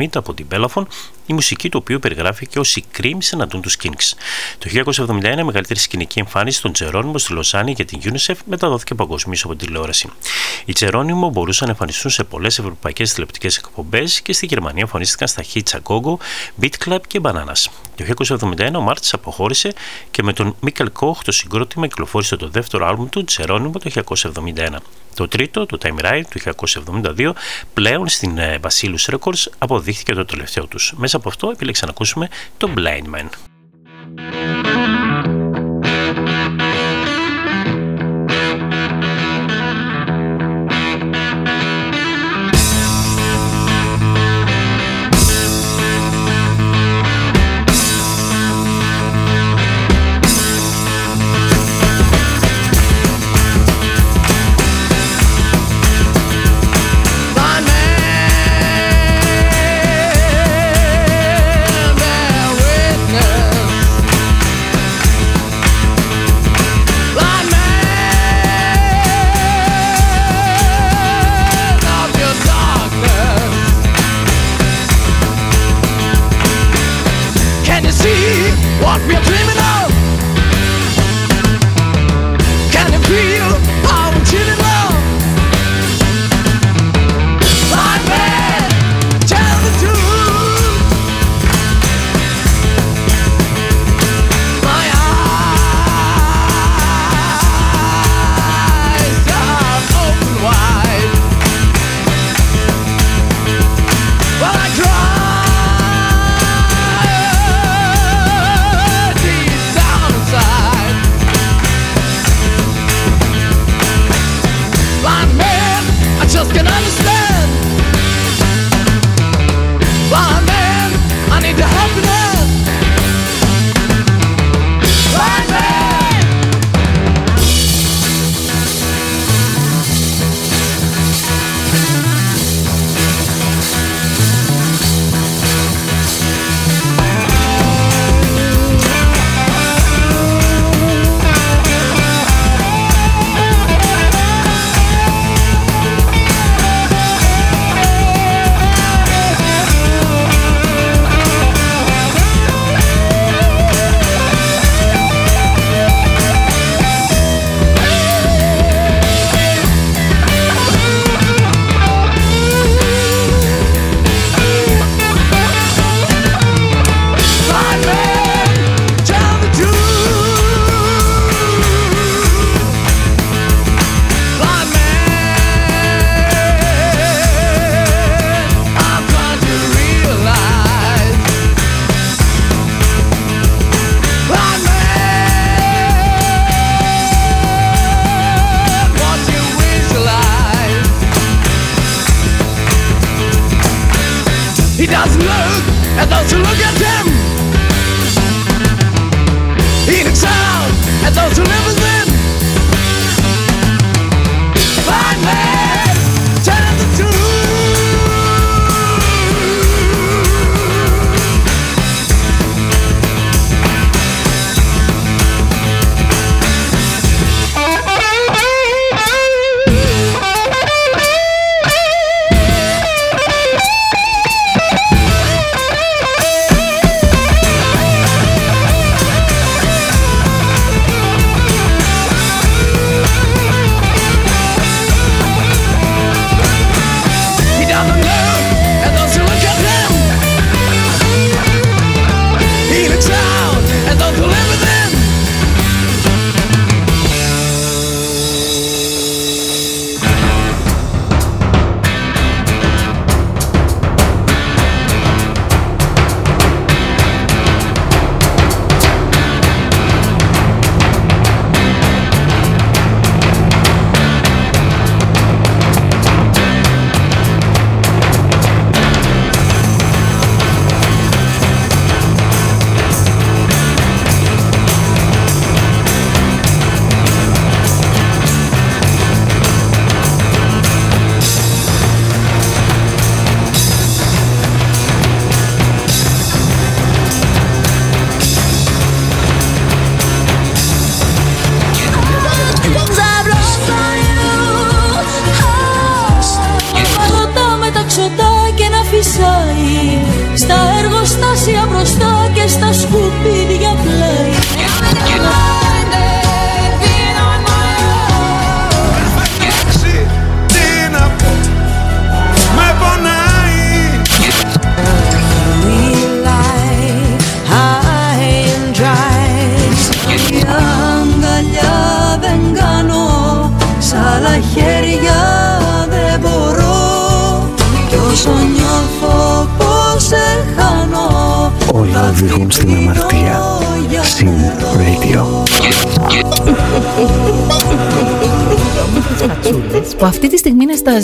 1970 από την Belafon, η μουσική του οποίου περιγράφηκε ως η Cream εναντίον τους Kings. Το 1971 η μεγαλύτερη σκηνική εμφάνιση των Τζερόνιμο στη Λοζάνη για την UNICEF μεταδόθηκε παγκοσμίως από την τηλεόραση. Οι Τζερόνιμο μπορούσαν να εμφανιστούν σε πολλές ευρωπαϊκές τηλεοπτικές εκπομπές και στη Γερμανία εμφανίστηκαν στα Hitcha Gogo, Beat Club και Bananas. Το 1971 ο Μάρτ αποχώρησε και με τον Μίκελ Κόχ το συγκρότημα κυκλοφόρησε το δεύτερο άλμπουμ του Τζερόνιμο το 1971. Το τρίτο, το Time Ride του 1972, πλέον στην Βασίλους Records αποδείχθηκε το τελευταίο τους. Μέσα από αυτό επιλέξα να ακούσουμε το Blind Man. Música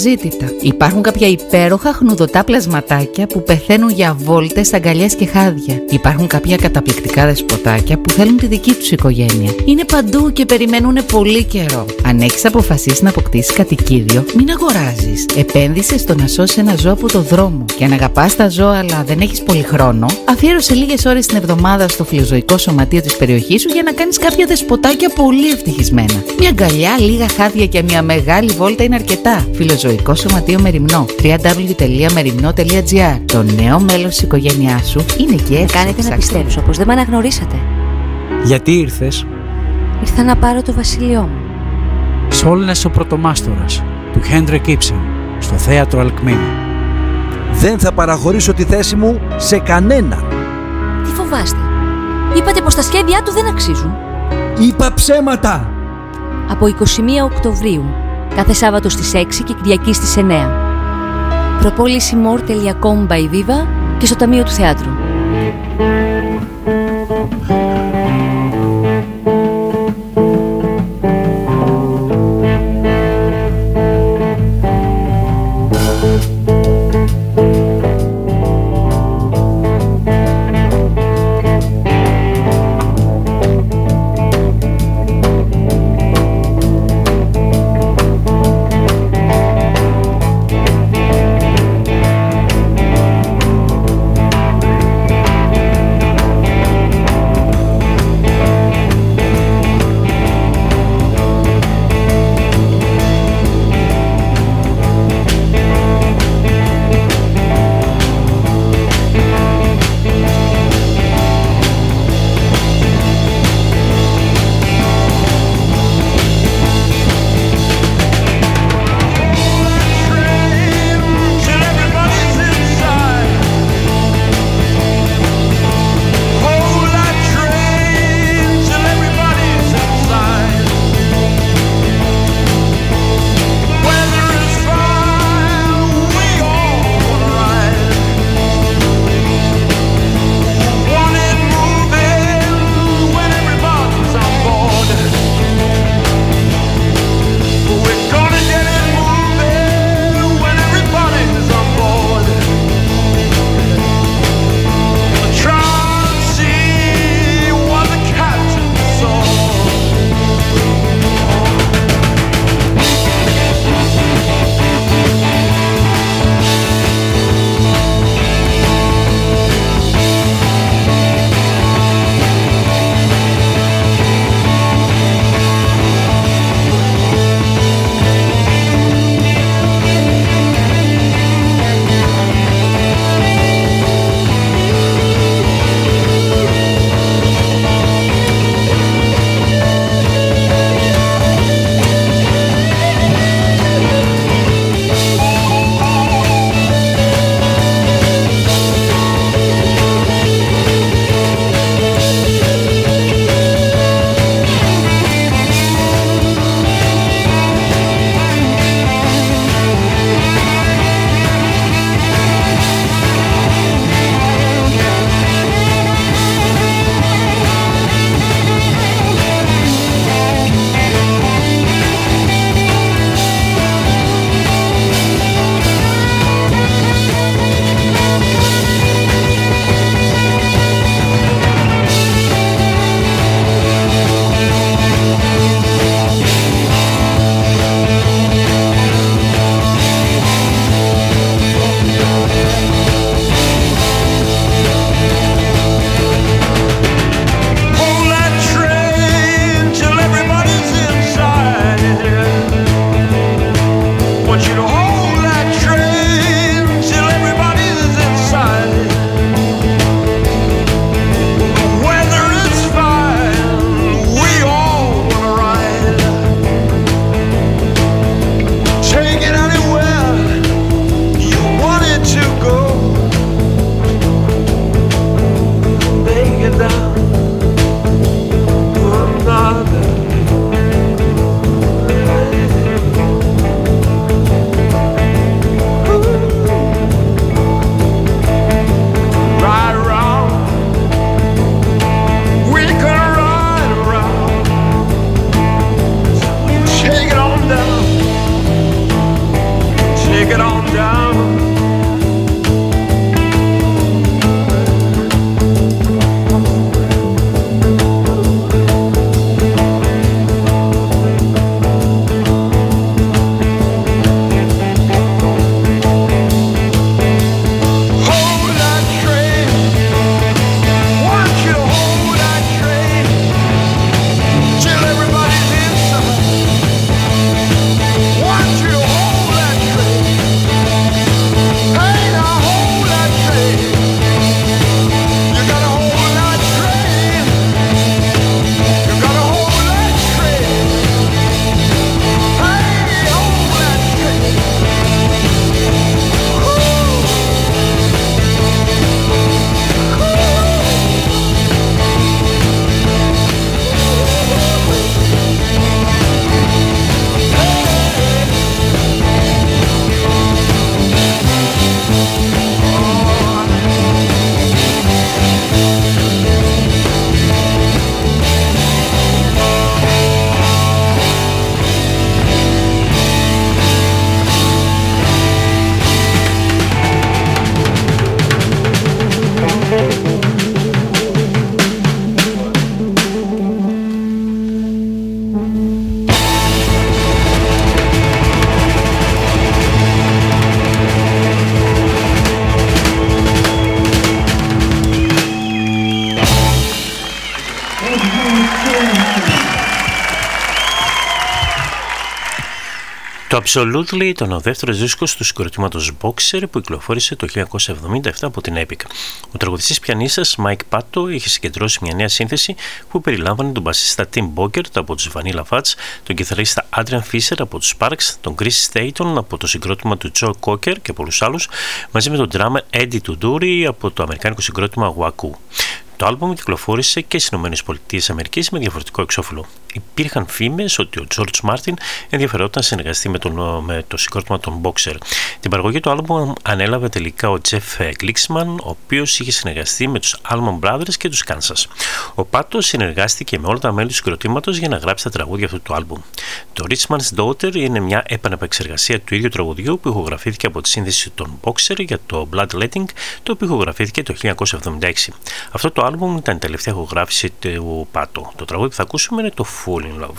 στιγμή είναι στα αζήτητα. Υπάρχουν κάποια υπέροχα χνουδωτά πλασματάκια που πεθαίνουν για βόλτες, αγκαλιές και χάδια. Υπάρχουν κάποια καταπληκτικά δεσποτάκια που θέλουν τη δική τους οικογένεια. Είναι παντού και περιμένουν πολύ καιρό. Αν έχεις αποφασίσει να αποκτήσεις κατοικίδιο, μην αγοράζεις. Επένδυσες στο να σώσεις ένα ζώο από το δρόμο. Και αν αγαπάς τα ζώα αλλά δεν έχεις πολύ χρόνο, αφιέρωσε λίγες ώρες την εβδομάδα στο φιλοζωικό σωματείο της περιοχής σου για να κάνεις κάποια δεσποτάκια πολύ ευτυχισμένα. Μια αγκαλιά, λίγα χάδια και μια μεγάλη βόλτα είναι αρκετά. Φιλοζωικό Σωματείο Μεριμνό. www.merimno.gr Το νέο μέλος της οικογένειάς σου είναι και έτσι. Κάνετε να πιστέψω πως δεν με αναγνωρίσατε. Γιατί ήρθες, Ήρθα να πάρω το βασίλειό μου. Σόλνες ο πρωτομάστορας του Χέντρικ Ήψεν στο θέατρο Αλκμίνη. Δεν θα παραχωρήσω τη θέση μου σε κανένα. Τι φοβάστε; Είπατε πως τα σχέδιά του δεν αξίζουν. Είπα ψέματα. Από 21 Οκτωβρίου. Κάθε Σάββατο στις 6 και Κυριακή στις 9. Προπόληση more.com by Viva και στο Ταμείο του Θεάτρου. Absolutely ήταν ο δεύτερος δίσκος του συγκροτήματος Boxer που κυκλοφόρησε το 1977 από την Epic. Ο τραγουδιστής πιανίστας Mike Pato είχε συγκεντρώσει μια νέα σύνθεση που περιλάμβανε τον μπασίστα Tim Boggert από τους Vanilla Fats, τον κιθαρίστα Adrian Fisher από τους Sparks, τον Chris Staton από το συγκρότημα του Joe Cocker και πολλούς άλλους, μαζί με τον drummer Eddie Tudori από το αμερικάνικο συγκρότημα Waku. Το άλμπουμ κυκλοφόρησε και στις ΗΠΑ με διαφορετικό εξώφυλλο. Υπήρχαν φήμες ότι ο George Martin ενδιαφερόταν να συνεργαστεί με, τον, με το συγκρότημα των Boxer. Την παραγωγή του άλμπουμ ανέλαβε τελικά ο Jeff Glicksman, ο οποίος είχε συνεργαστεί με τους Allman Brothers και τους Kansas. Ο Πάτο συνεργάστηκε με όλα τα μέλη του συγκροτήματος για να γράψει τα τραγούδια αυτού του άλμπουμ. Το Richman's Daughter είναι μια επαναπεξεργασία του ίδιου τραγουδιού που ηχογραφήθηκε από τη σύνδεση των Boxer για το Bloodletting, το οποίο ηχογραφήθηκε το 1976. Αυτό το άλμπουμ ήταν η τελευταία ηχογράφηση του Πάτο. Το τραγούδι που θα ακούσουμε είναι το Fall in Love.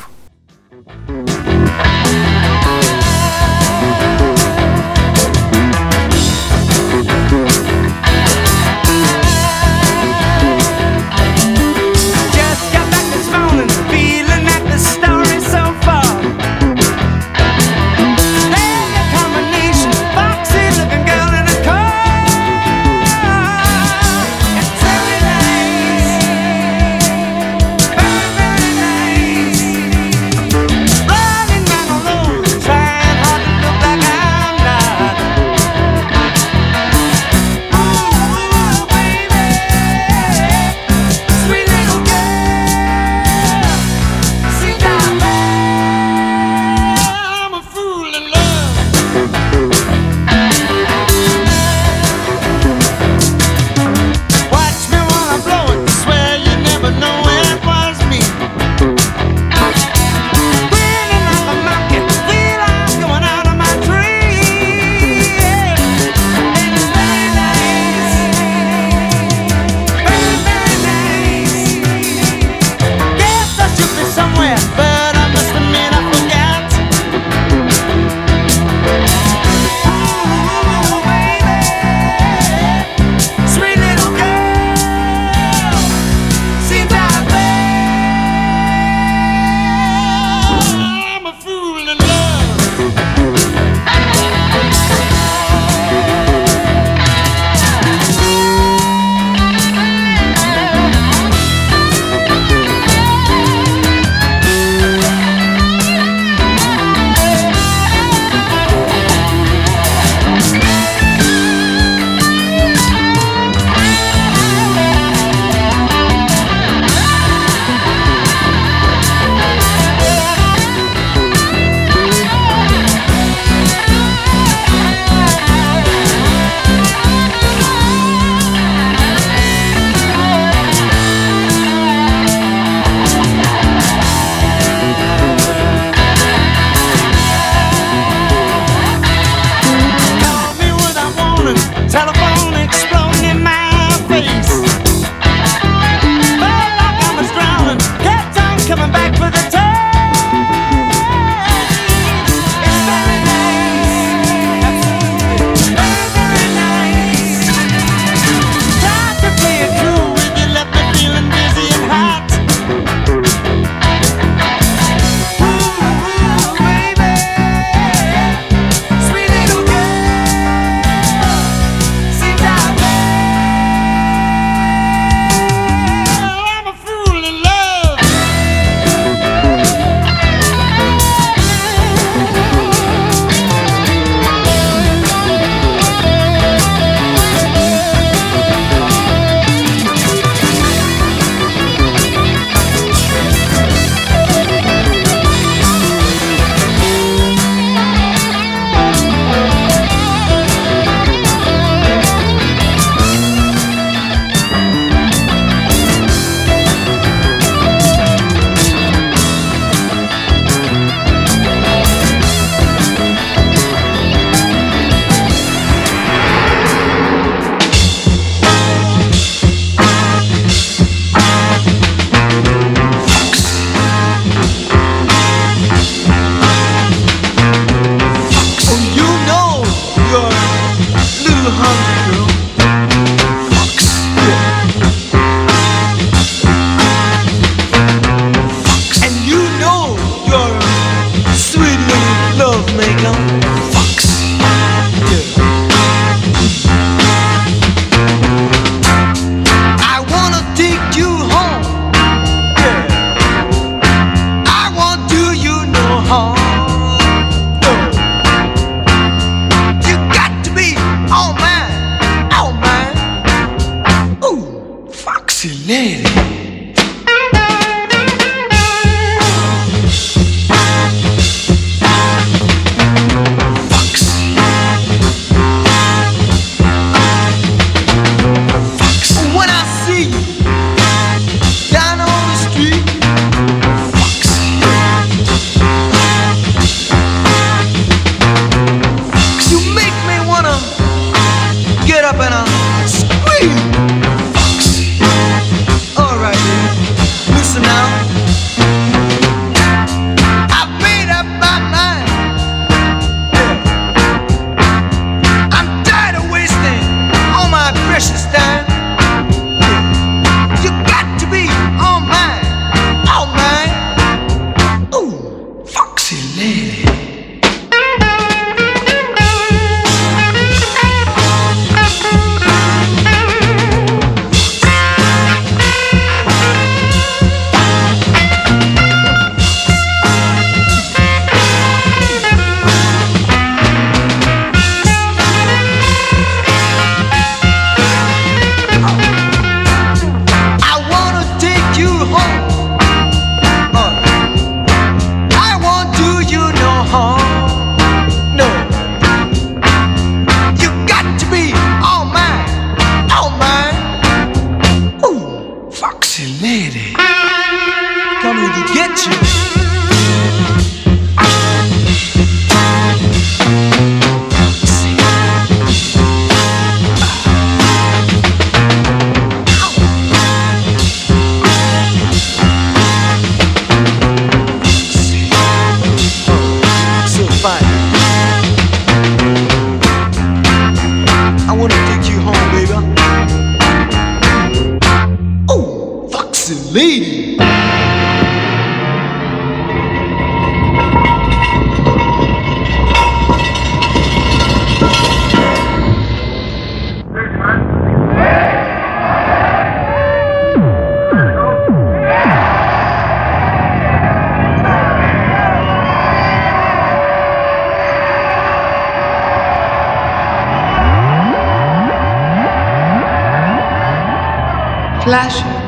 backlash?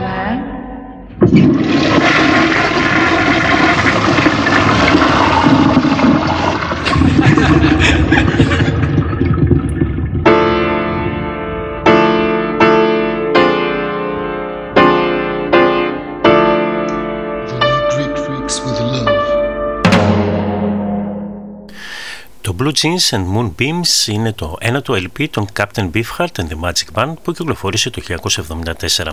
Το Blue Jeans and Moonbeams είναι το ένατο LP των Captain Beefheart and the Magic Band που κυκλοφόρησε το 1974.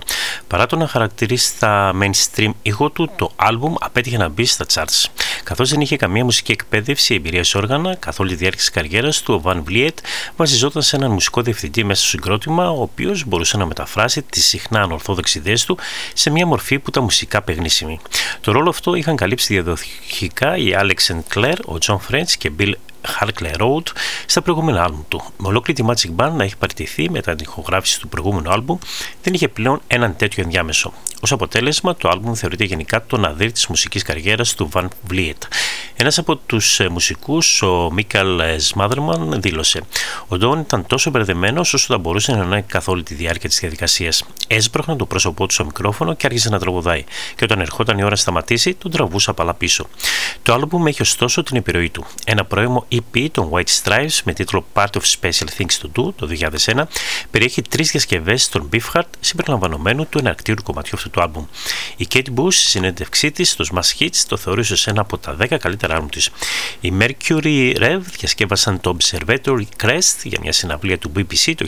Παρά το να χαρακτηρίσει στα mainstream ήχο του, το άλμπουμ απέτυχε να μπει στα charts. Καθώς δεν είχε καμία μουσική εκπαίδευση ή εμπειρία σε όργανα, καθ' όλη τη διάρκεια της καριέρας του, ο Van Vliet βασιζόταν σε έναν μουσικό διευθυντή μέσα στο συγκρότημα, ο οποίος μπορούσε να μεταφράσει τις συχνά ανορθόδοξες ιδέες του σε μια μορφή που ήταν μουσικά παιγνήσιμη. Το ρόλο αυτό είχαν καλύψει διαδοχικά οι Alex Claire, ο John French και Bill Harkley Road στα προηγούμενα άλμπουμ του. Με ολόκληρη τη Magic Band να έχει παραιτηθεί μετά την ηχογράφηση του προηγούμενου άλμπουμ, δεν είχε πλέον έναν τέτοιο ενδιάμεσο. Ω αποτέλεσμα, το άλμπουμ θεωρείται γενικά το ναδύρ της μουσικής καριέρας του Van Vliet. Ένας από τους μουσικούς, ο Μίκαλ Σμάδερμαν, δήλωσε: Ο Ντόν ήταν τόσο μπερδεμένος όσο θα μπορούσε να είναι καθ' όλη τη διάρκεια της διαδικασίας. Έσπρωχναν το πρόσωπό του στο μικρόφωνο και άρχισε να τραγουδάει. Και όταν ερχόταν η ώρα να σταματήσει, τον τραβούσα απαλά πίσω. Το άλμπουμ έχει ωστόσο την επιρροή του. Ένα πρώιμο EP των White Stripes με τίτλο Part of Special Things to Do το 2001 περιέχει τρεις διασκευές των Beefheart συμπεριλαμβανομένου του εναρκτήρου κομματιού αυτού του άλμπουμ. Η Kate Bush, στη συνέντευξή της στο Smash Hits, το θεωρούσε ως ένα από τα 10 καλύτερα άλμπουμ της. Οι Mercury Rev διασκεύασαν το Observatory Crest για μια συναυλία του BBC το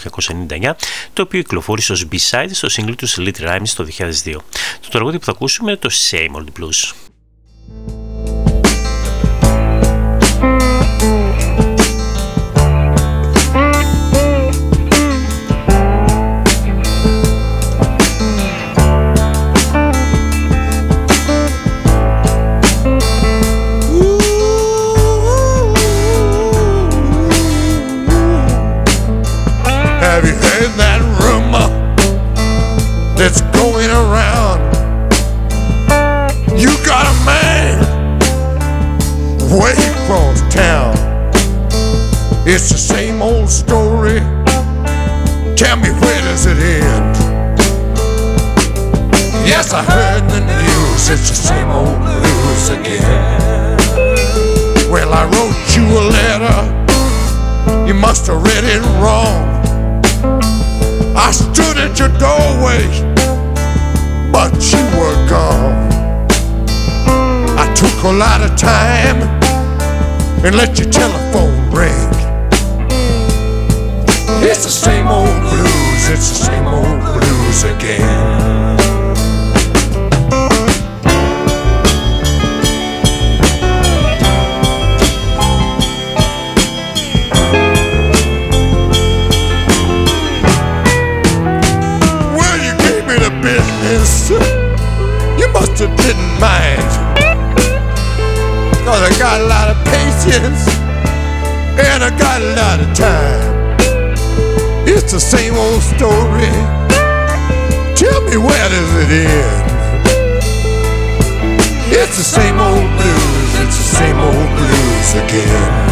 1999, το οποίο κυκλοφόρησε ως B-side στο σύγκλι τους Little Rhymes το 2002. Το τραγούδι που θα ακούσουμε είναι το Same Old Blues. It's the same old story. Tell me where does it end? Yes, I heard the news. It's the same old blues again. Well, I wrote you a letter. You must have read it wrong. I stood at your doorway, but you were gone. I took a lot of time and let your telephone ring. It's the same old blues, it's the same old blues again. Well, you gave me the business. You must didn't mind. Cause I got a lot of patience and I got a lot of time. It's the same old story. Tell me where does it end? It's the same old blues, it's the same old blues again.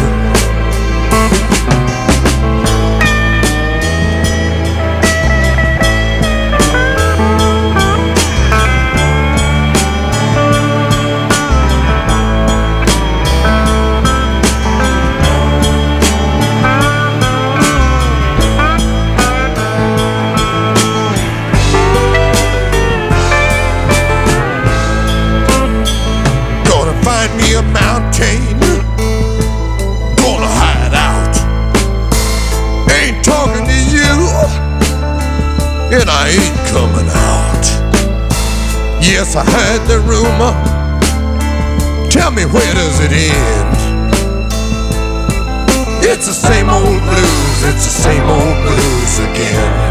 Coming out. Yes, I heard the rumor. Tell me where does it end? It's the same old blues. It's the same old blues again.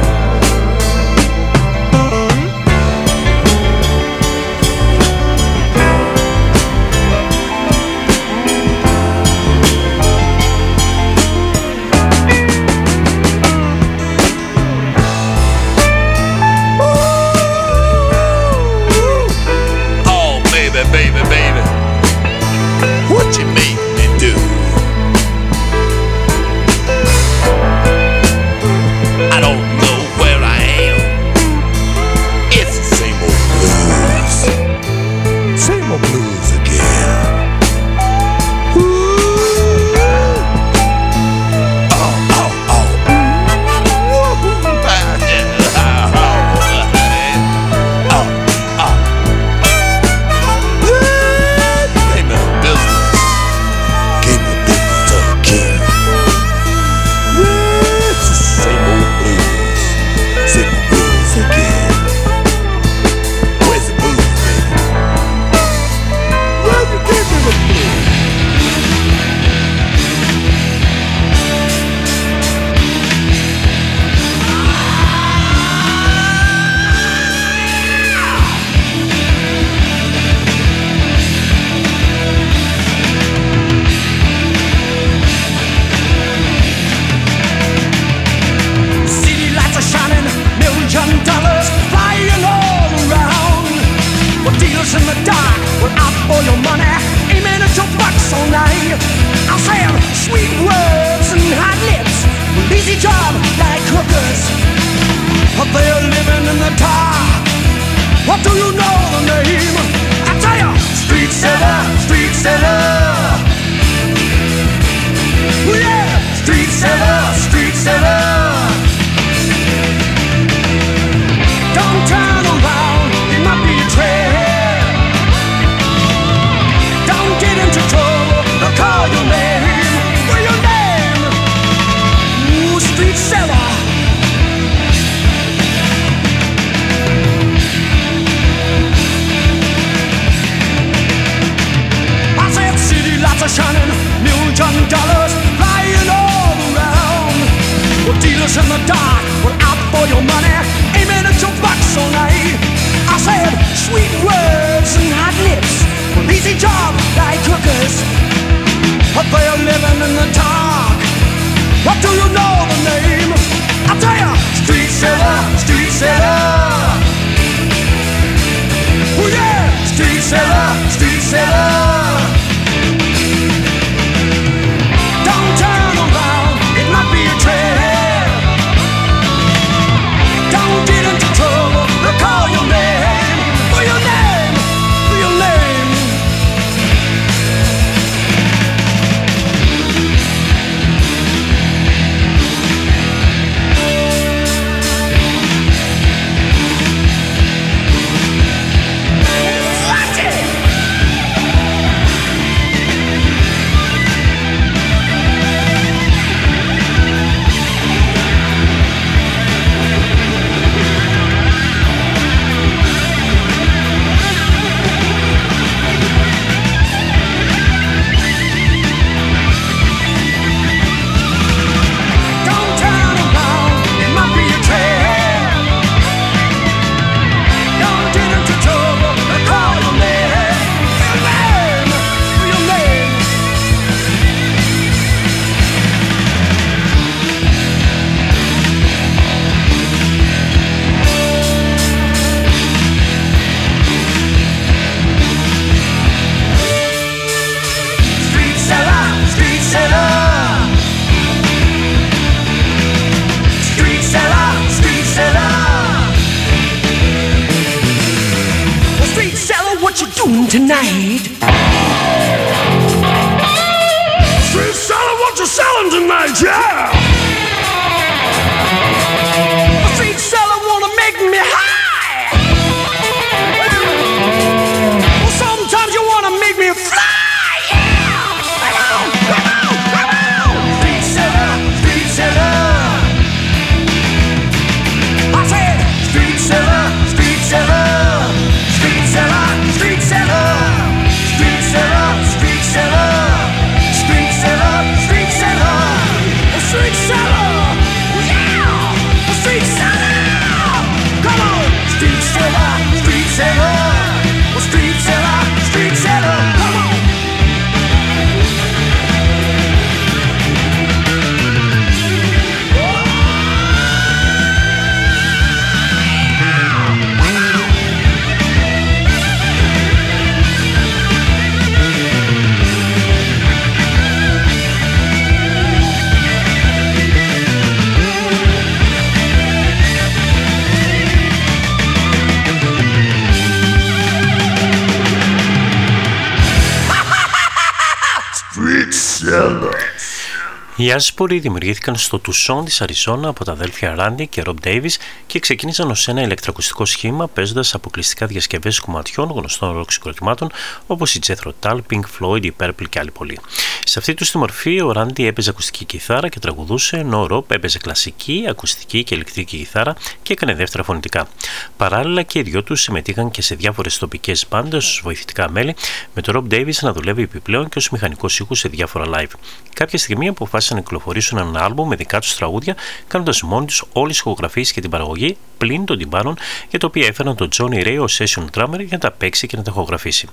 Οι Άσποροι δημιουργήθηκαν στο Τουσόν της Αριζόνα από τα αδέλφια Ράντι και Ρομπ Ντέιβις και ξεκίνησαν ως ένα ηλεκτρακουστικό σχήμα παίζοντας αποκλειστικά διασκευές κομματιών γνωστών ροκ συγκροτημάτων όπως η Jethro Tull, Pink Floyd, η Purple και άλλοι πολλοί. Σε αυτή τους τη μορφή ο Ράντι έπαιζε ακουστική κιθάρα και τραγουδούσε ενώ ο Ρομπ έπαιζε κλασική, ακουστική και ηλεκτρική κιθάρα και έκανε δεύτερα φωνητικά. Παράλληλα και οι δυο τους συμμετείχαν και σε διάφορες τοπικές μπάντες ως βοηθητικά μέλη με τον Ρομπ Ντέιβις να δουλεύει επιπλέον και ως μηχανικός ήχου σε διάφορα live. Κάποια στιγμή αποφάσισαν να κυκλοφορήσουν ένα άλμπο με δικά τους τραγούδια, κάνοντας μόνοι τους όλες τις ηχογραφίες και την παραγωγή πλην των τυμπάνων για το οποίο έφεραν τον Johnny Ray ως session drummer για να τα παίξει και να τα ηχογραφήσει.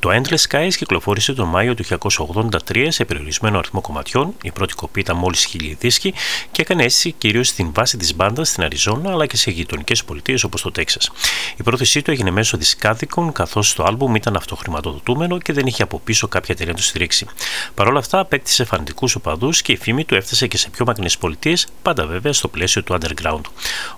Το Endless Skies κυκλοφόρησε τον Μάιο του 1983 σε περιορισμένο αριθμό κομματιών. Η πρώτη κοπή ήταν μόλις χίλιοι δίσκοι και έκανε αίσθηση κυρίως στην βάση της μπάντας στην Αριζόνα αλλά και σε γειτονικές πολιτείες όπως το Τέξας. Η πρόθεσή του έγινε μέσω δισκάδικων καθώς το άλμπουμ ήταν αυτοχρηματοδοτούμενο και δεν είχε από πίσω κάποια εταιρεία να το στηρίξει. Παρ' όλα αυτά απέκτησε φανητικούς οπαδούς και η φήμη του έφτασε και σε πιο μακρινές πολιτείες, πάντα βέβαια στο πλαίσιο του underground.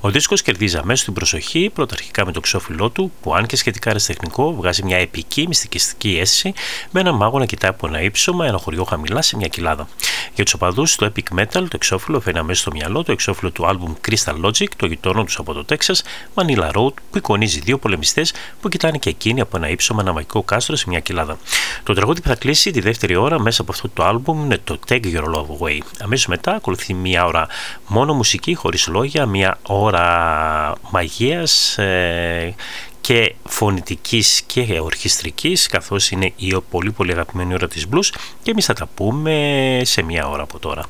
Ο δίσκος κερδίζει αμέσως την προσοχή, πρωταρχικά με το ξόφυλλό του, που αν και σχετικά αριστεχνικό, βγάζει μια επική μυστικιστική αίσθηση με ένα μάγο να κοιτάει από ένα ύψωμα, ένα χωριό χαμηλά σε μια κοιλάδα. Για τους οπαδούς, το epic metal, το εξώφυλλο φέρνει αμέσως στο μυαλό το εξώφυλλο του album Crystal Logic, το γειτόνο τους από το Texas, Manila Road, που εικονίζει δύο πολεμιστές που κοιτάνε και εκείνοι από ένα ύψωμα ένα μαγικό κάστρο σε μια κοιλάδα. Το τραγούδι που θα κλείσει τη δεύτερη ώρα μέσα από αυτό το album είναι το Take Your Love Away. Αμέσως μετά ακολουθεί μια ώρα μόνο μουσική, χωρίς λόγια, μια ώρα μαγείας ε, και φωνητικής και ορχιστρικής καθώς είναι η πολύ πολύ αγαπημένη ώρα της blues και εμείς θα τα πούμε σε μια ώρα από τώρα.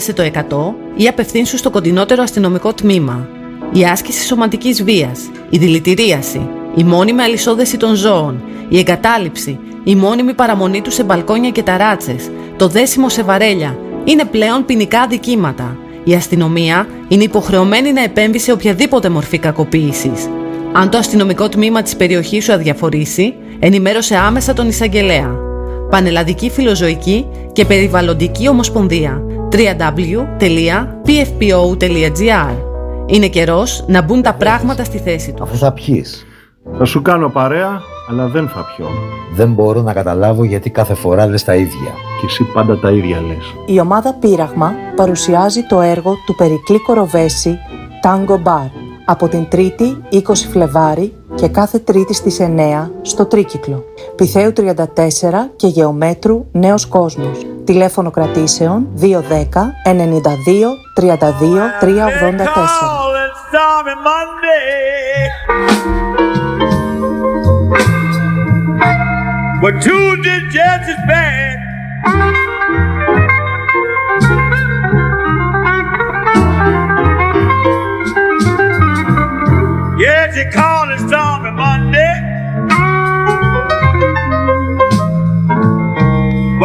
Κάλεσε το 100 ή απευθύνσου στο κοντινότερο αστυνομικό τμήμα. Η άσκηση σωματικής βίας, η δηλητηρίαση, η μόνιμη αλυσόδεση των ζώων, η εγκατάλειψη, η μόνιμη παραμονή τους σε μπαλκόνια και ταράτσες, το δέσιμο σε βαρέλια, είναι πλέον ποινικά αδικήματα. Η αστυνομία είναι υποχρεωμένη να επέμβει σε οποιαδήποτε μορφή κακοποίησης. Αν το αστυνομικό τμήμα της περιοχής σου αδιαφορήσει, ενημέρωσε άμεσα τον εισαγγελέα. Πανελλαδική Φιλοζωική και Περιβαλλοντική Ομοσπονδία www.pfpo.gr Είναι καιρός να μπουν τα πράγματα στη θέση τους. Αφού θα πιείς. Θα σου κάνω παρέα, αλλά δεν θα πιω. Δεν μπορώ να καταλάβω γιατί κάθε φορά λες τα ίδια. Και εσύ πάντα τα ίδια λες. Η ομάδα Πύραγμα παρουσιάζει το έργο του Περικλή Κοροβέση Tango Bar από την 3η 20 Φλεβάρι και κάθε Τρίτη στις 9 στο Τρίκυκλο. Πιθέου 34 και Γεωμέτρου Νέος Κόσμος. Τηλέφωνο κρατήσεων 210 92 32 384. Stormy Monday. But Tuesday just as bad. Yes, you call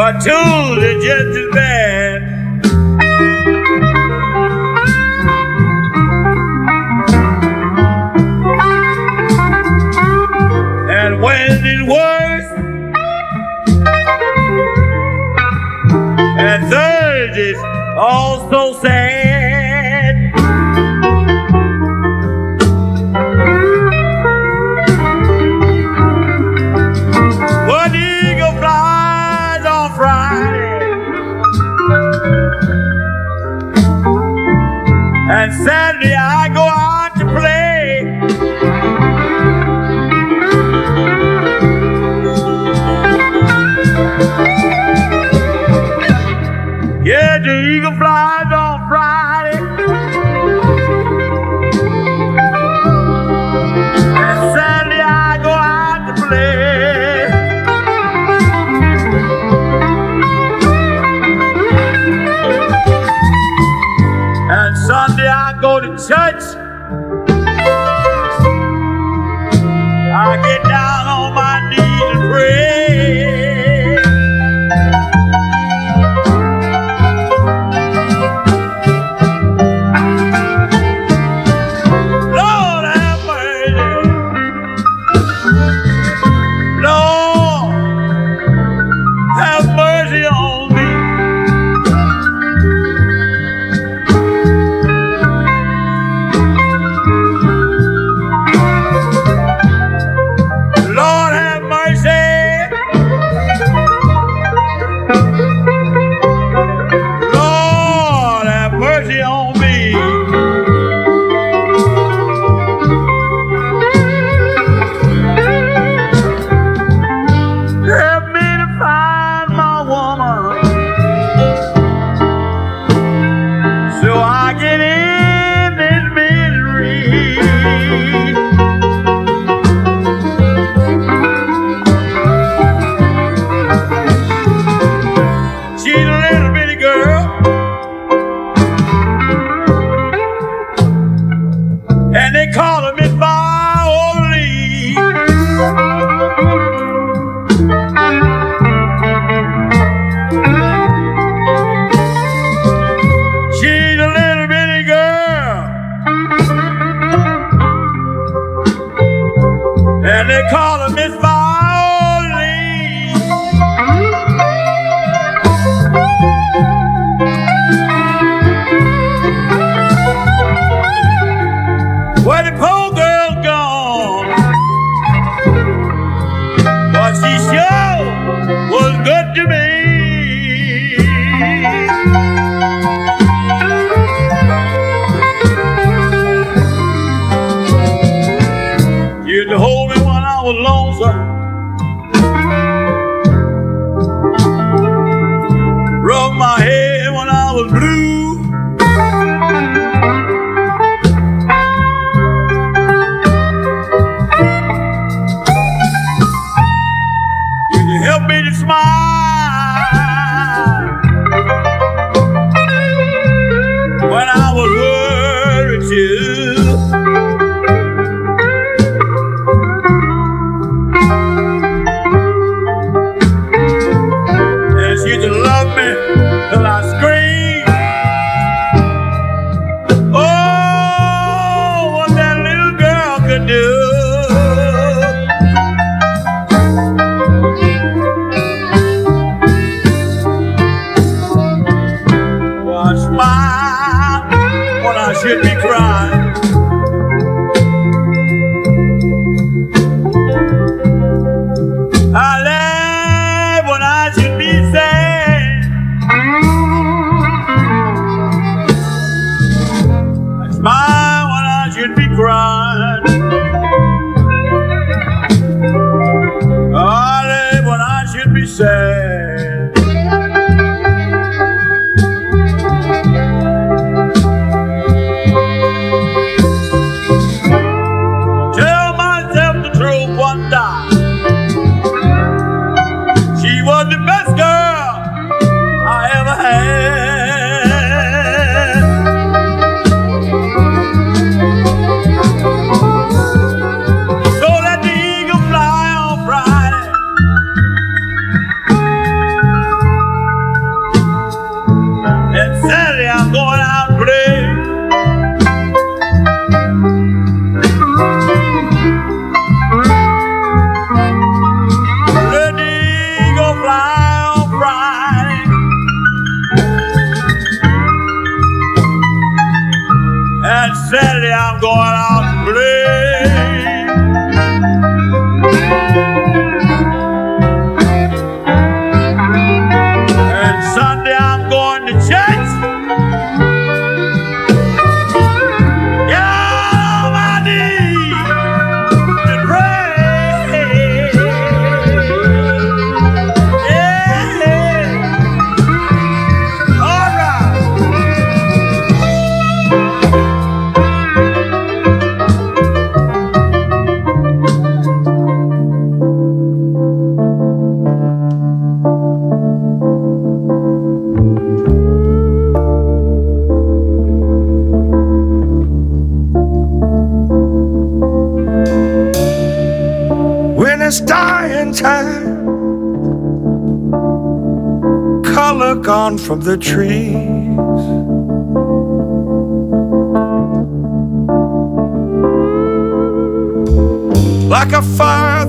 Matilda, bad. and send me out.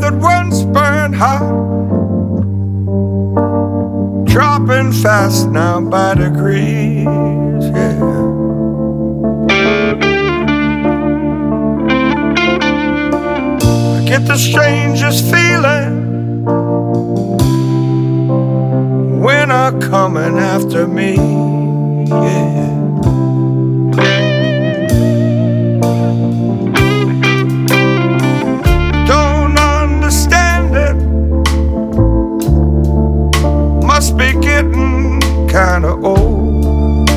that once burned hot, dropping fast now by degrees. Yeah. I get the strangest feeling when are coming after me. Yeah. getting kinda old.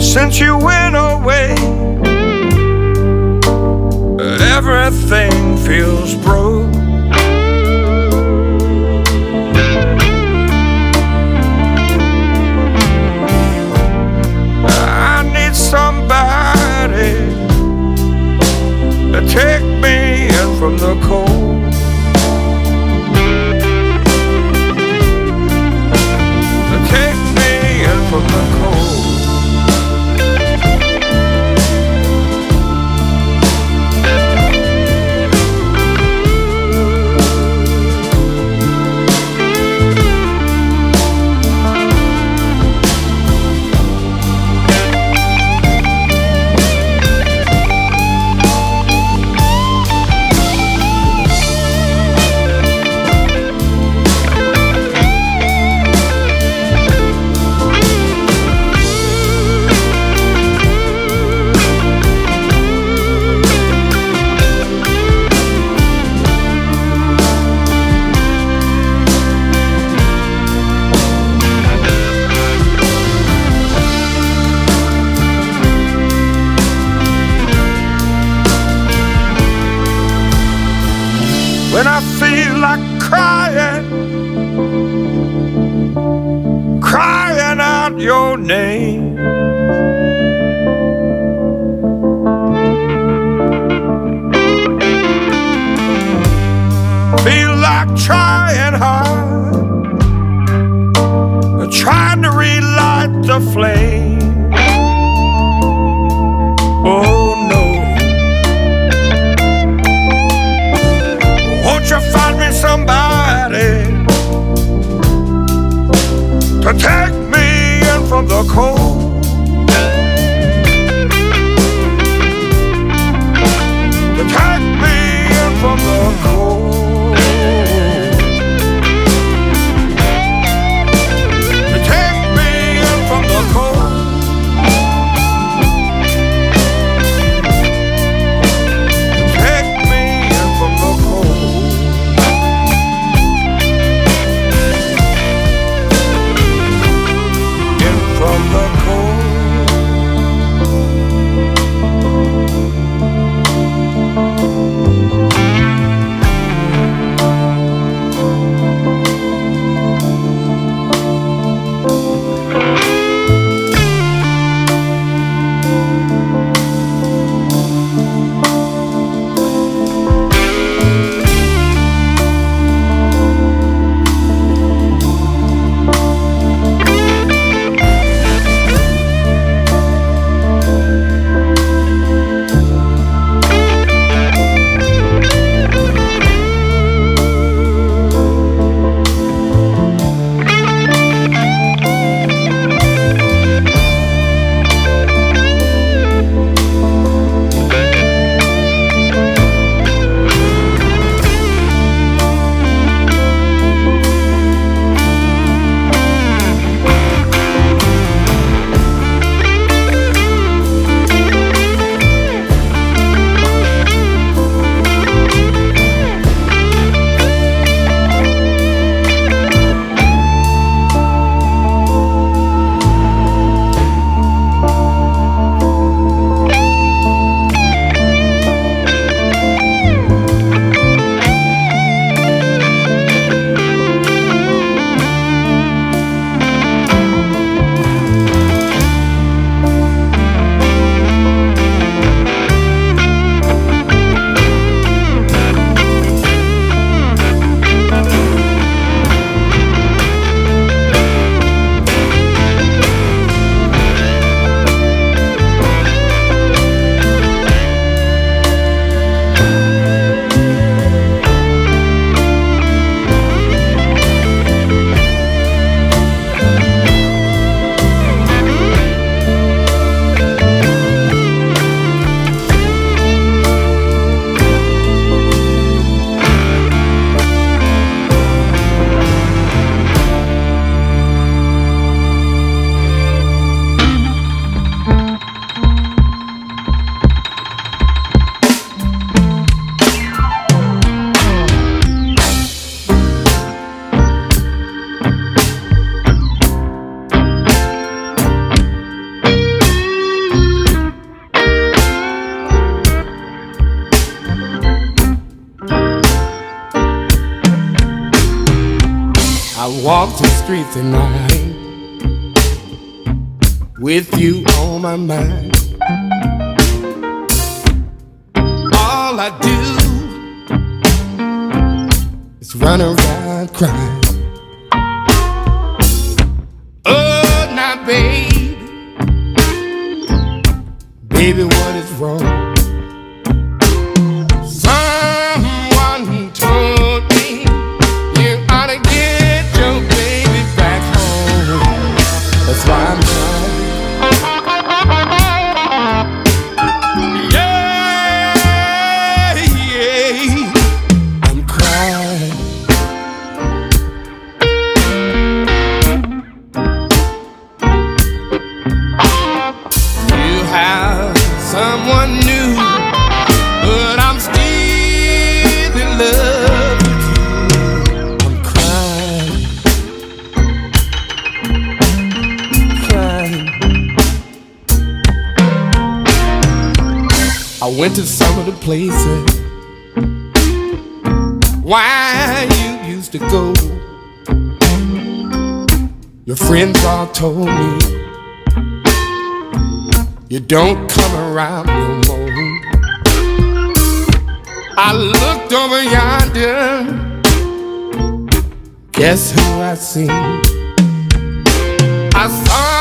Since you went away, everything feels broken. the cold. walk the streets at night with you on my mind. All I do is run around crying. Oh, now, babe. told me you don't come around no more. I looked over yonder. Guess who I seen? I saw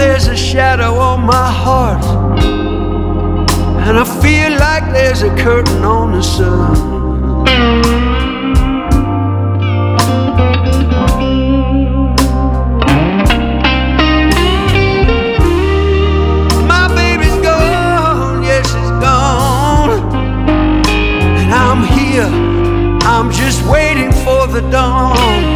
there's a shadow on my heart. And I feel like there's a curtain on the sun. My baby's gone, yeah, she's gone. And I'm here, I'm just waiting for the dawn.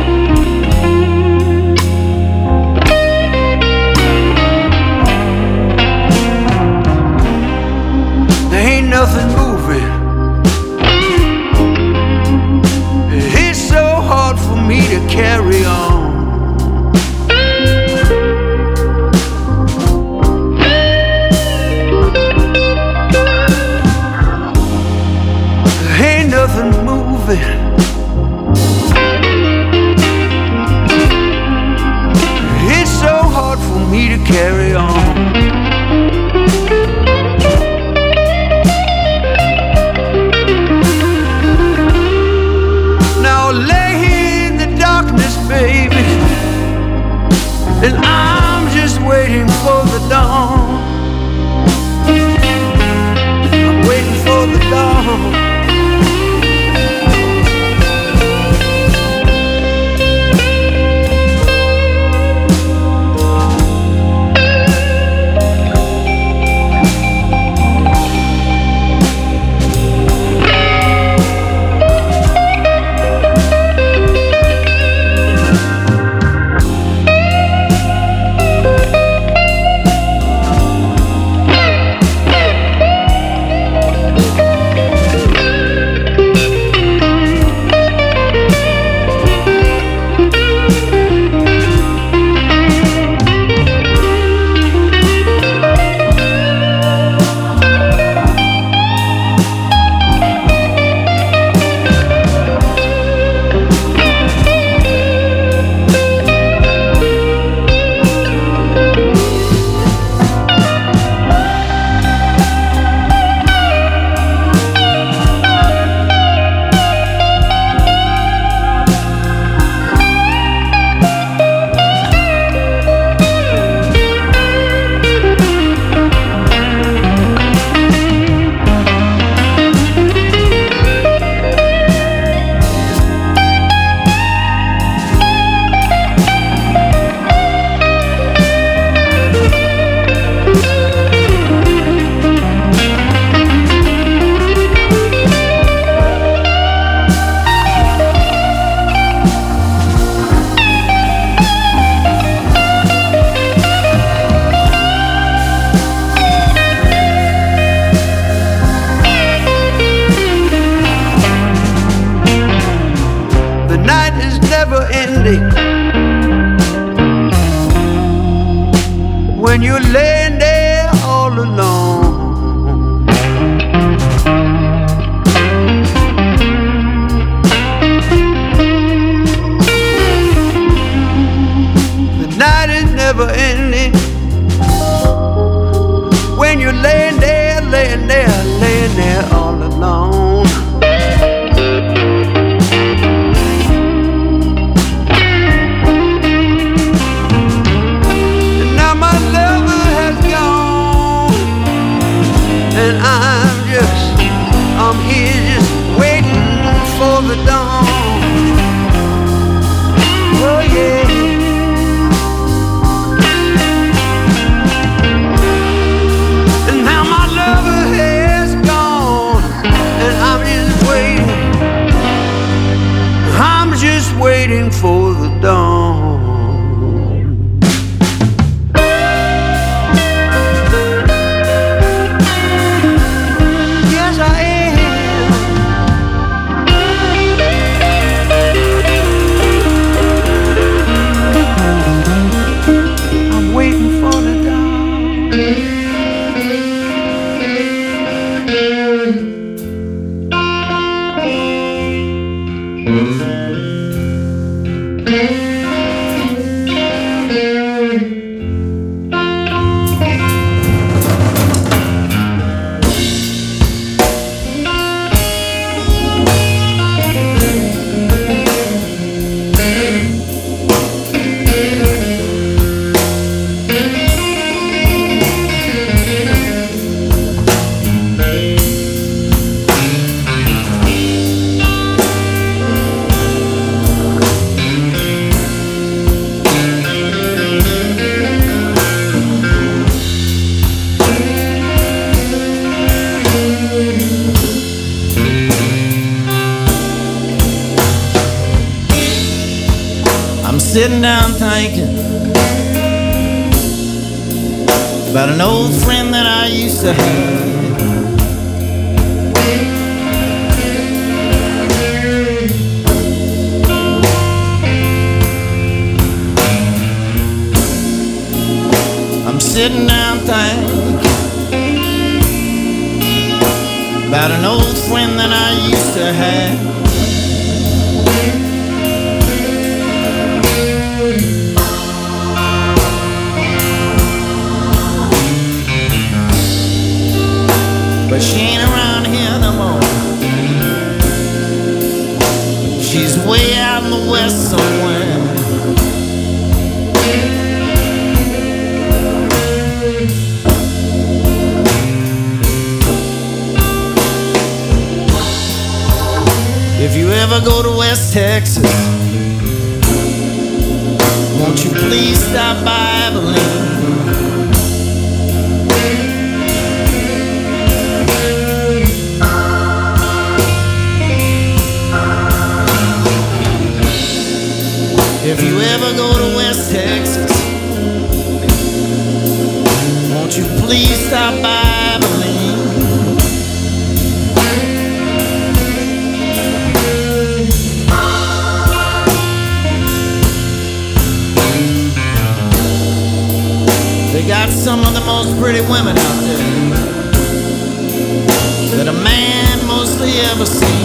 carry on. an old friend that I used to have. But she ain't around here no more. She's way out in the west somewhere. Ever go to West Texas, won't you please stop by Abilene? If you ever go to West Texas, won't you please stop by pretty women out there that a man mostly ever seen.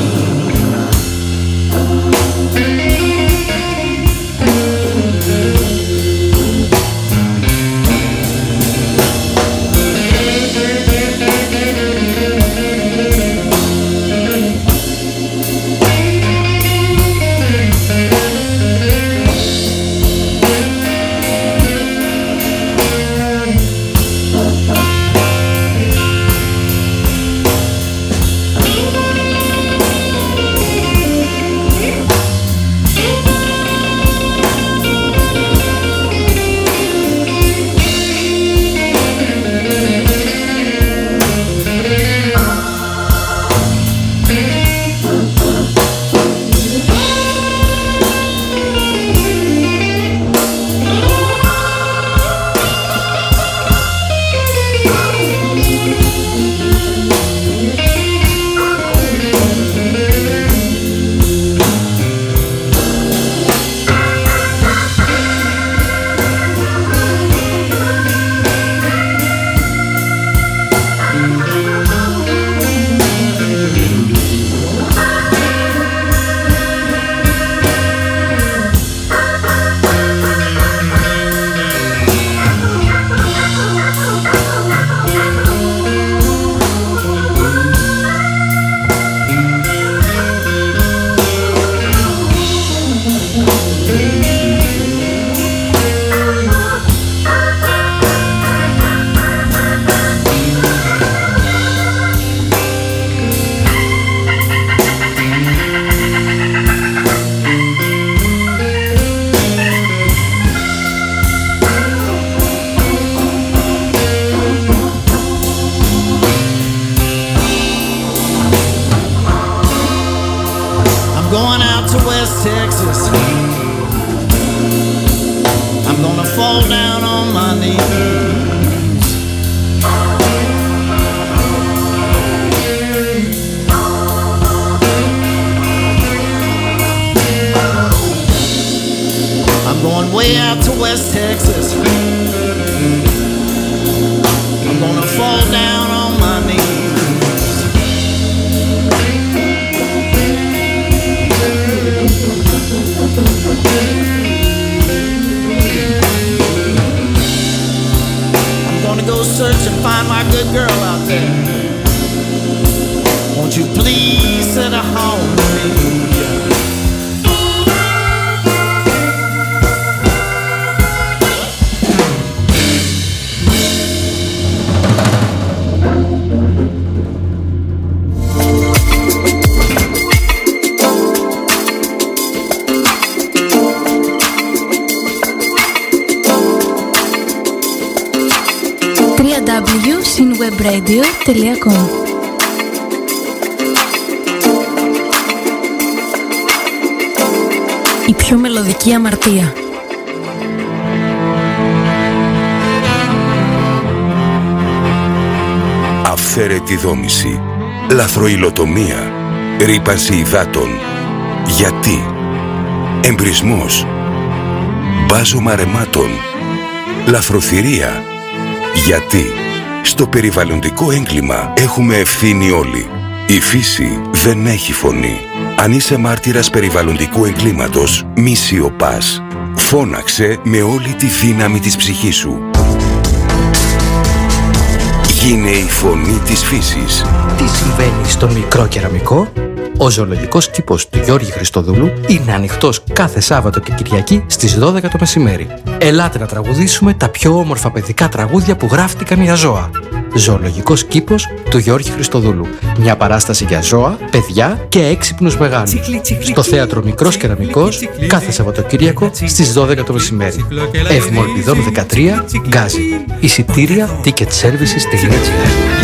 Λαθροϊλοτομία, ρήπανση υδάτων. Γιατί; Εμπρισμός, μπάζωμα ρεμάτων, λαθροθυρία. Γιατί; Στο περιβαλλοντικό έγκλημα έχουμε ευθύνη όλοι. Η φύση δεν έχει φωνή. Αν είσαι μάρτυρας περιβαλλοντικού εγκλήματος, μη σιωπάς. Φώναξε με όλη τη δύναμη της ψυχής σου. Γίνε η φωνή της φύσης. Τι συμβαίνει στο μικρό κεραμικό; Ο ζωολογικός κήπος του Γιώργη Χριστοδούλου είναι ανοιχτός κάθε Σάββατο και Κυριακή στις 12 το μεσημέρι. Ελάτε να τραγουδήσουμε τα πιο όμορφα παιδικά τραγούδια που γράφτηκαν για ζώα. Ζωολογικός κήπος του Γιώργη Χριστοδούλου. Μια παράσταση για ζώα, παιδιά και έξυπνους μεγάλους. Στο θέατρο Μικρός Κεραμικός κάθε Σαββατοκύριακο στις 12 το μεσημέρι. Ευμολπιδών 13, Γκάζι. Εισιτήρια ticketservices.gr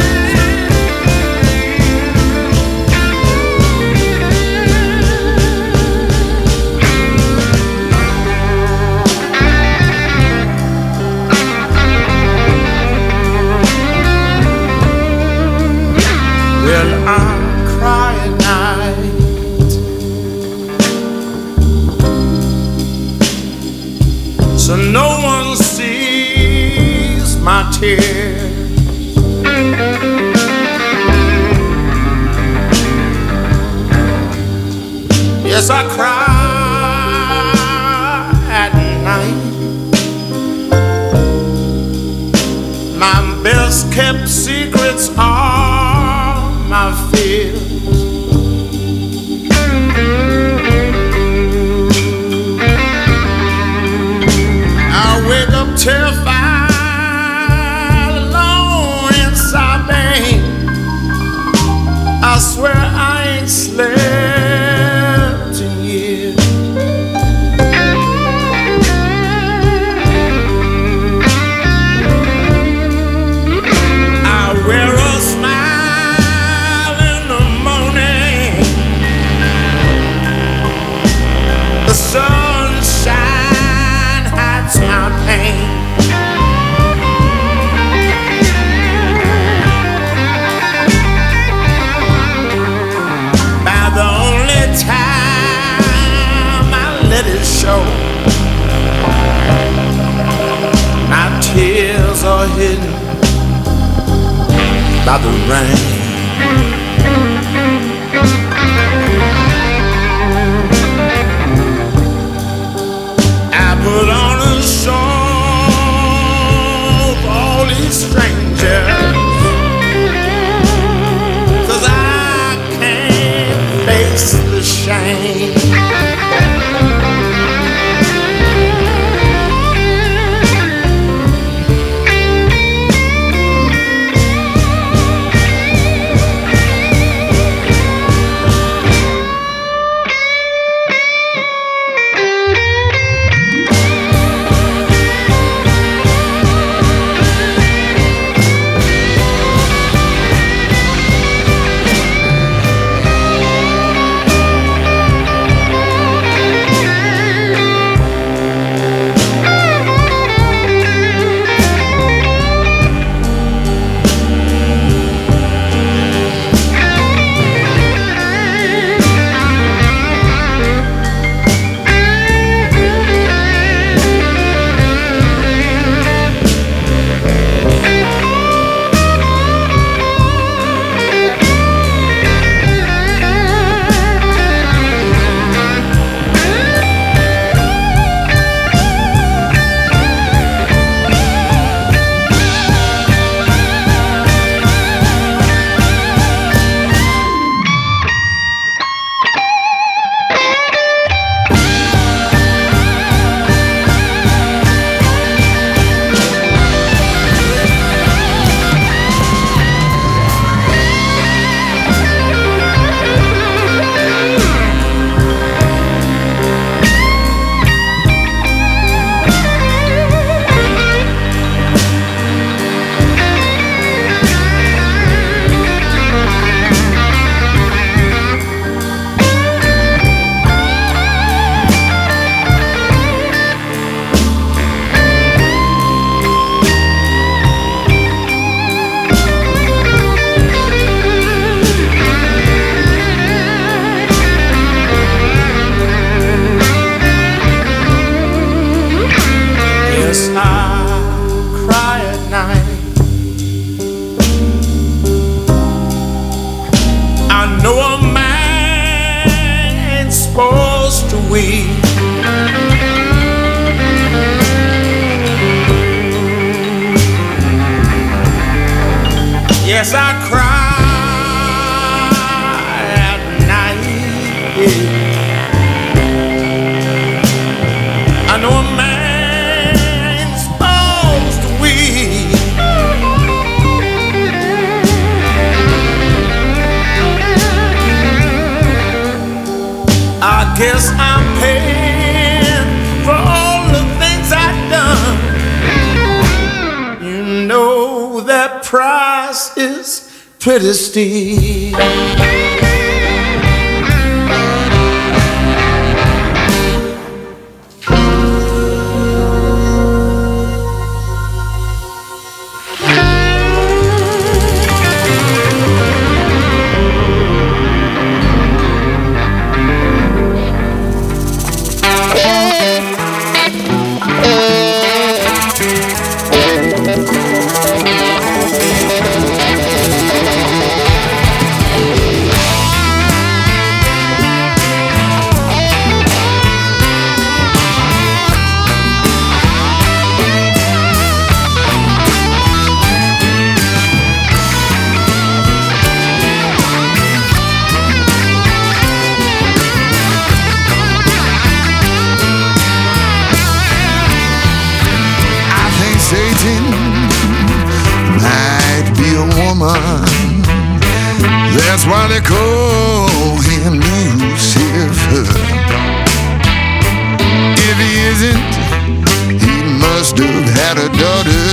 he must have had a daughter.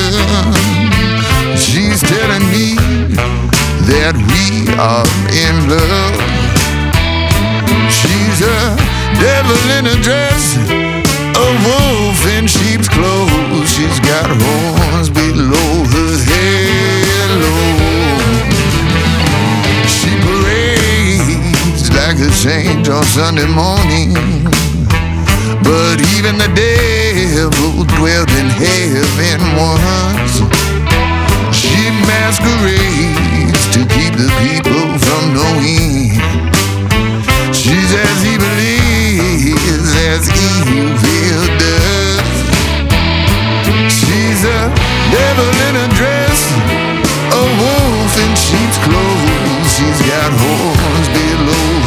She's telling me that we are in love. She's a devil in a dress, a wolf in sheep's clothes. She's got horns below her halo. She parades like a saint on Sunday morning. But even the devil dwelt in heaven once. She masquerades to keep the people from knowing. She's as evil is as evil does. She's a devil in a dress, a wolf in sheep's clothes. She's got horns below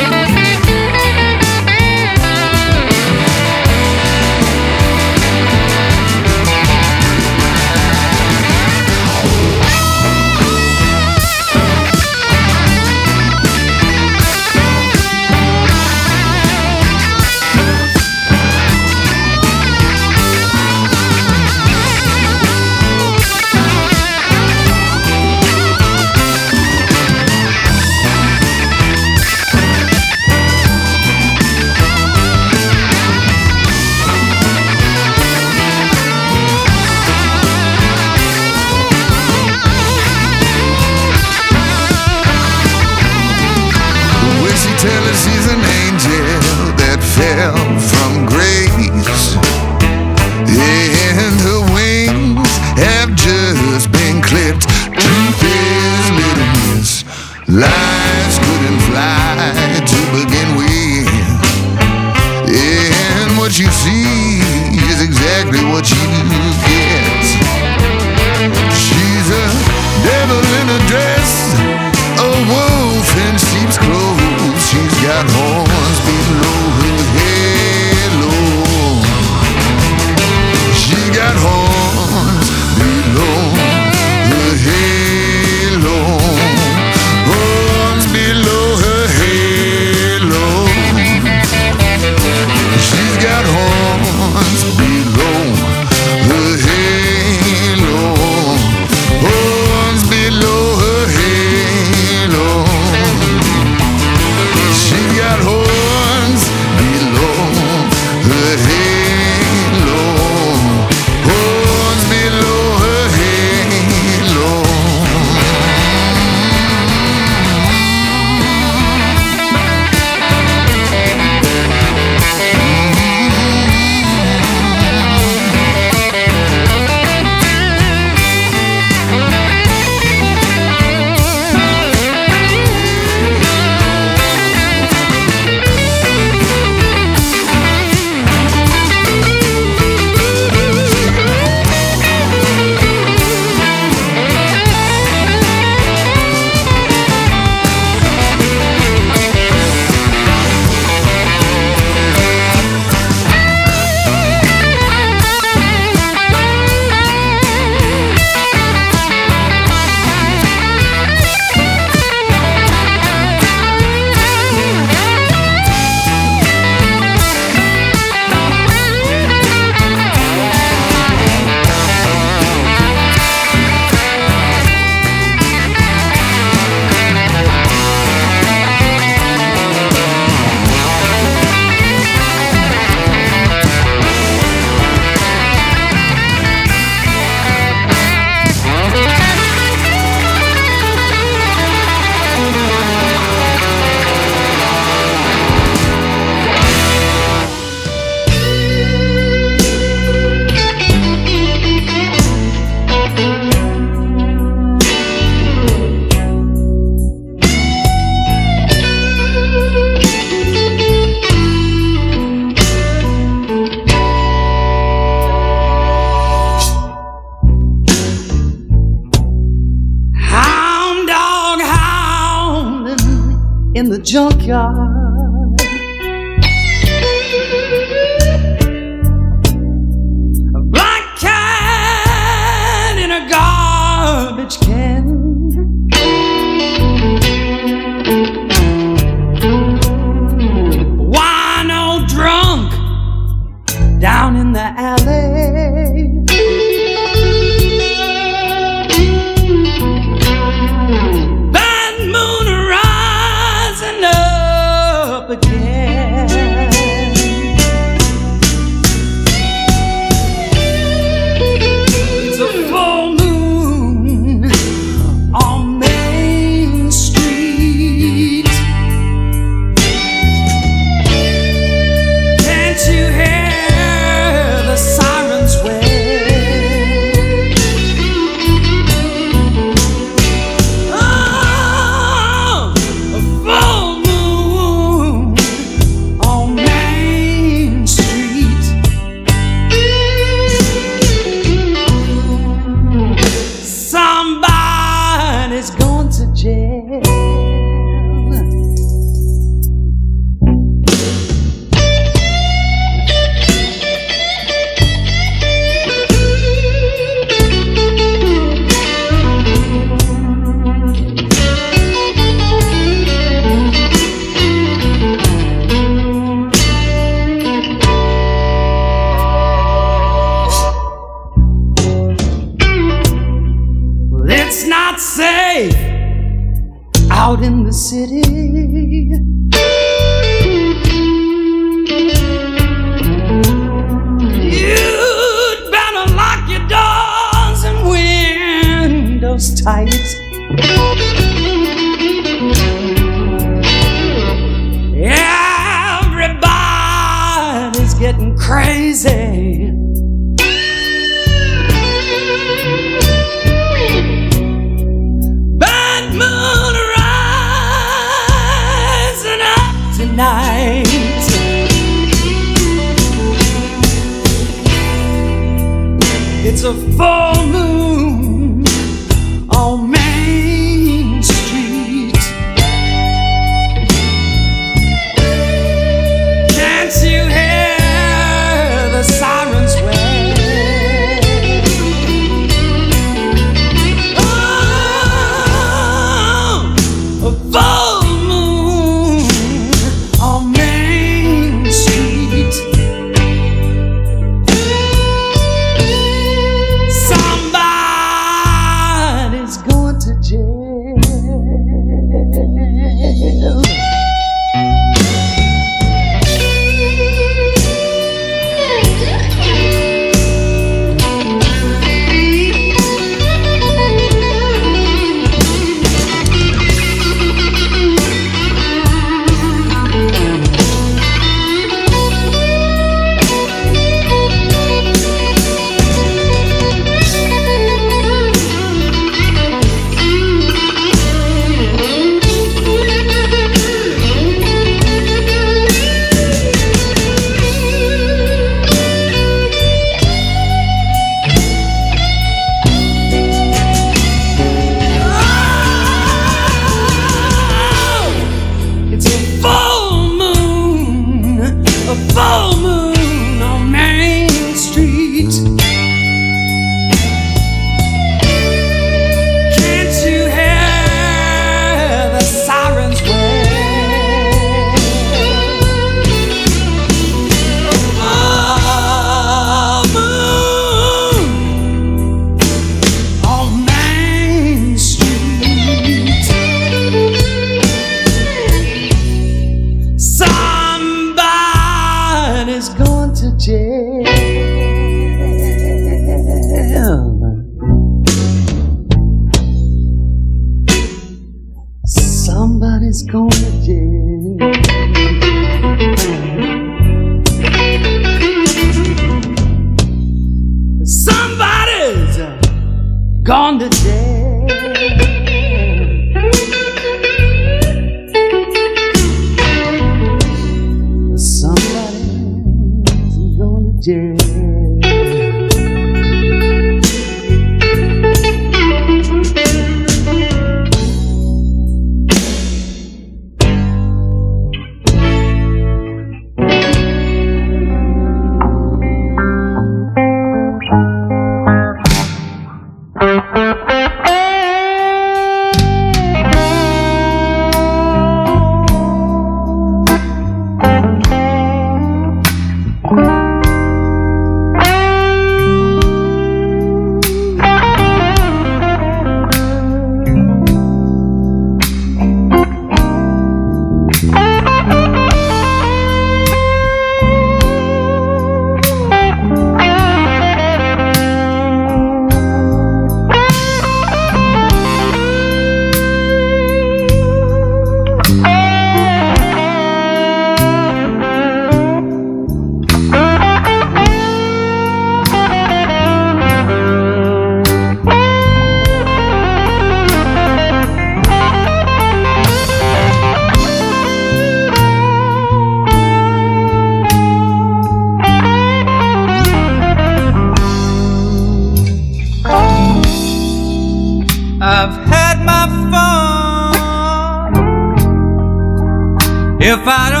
if I don't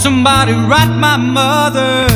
somebody write my mother?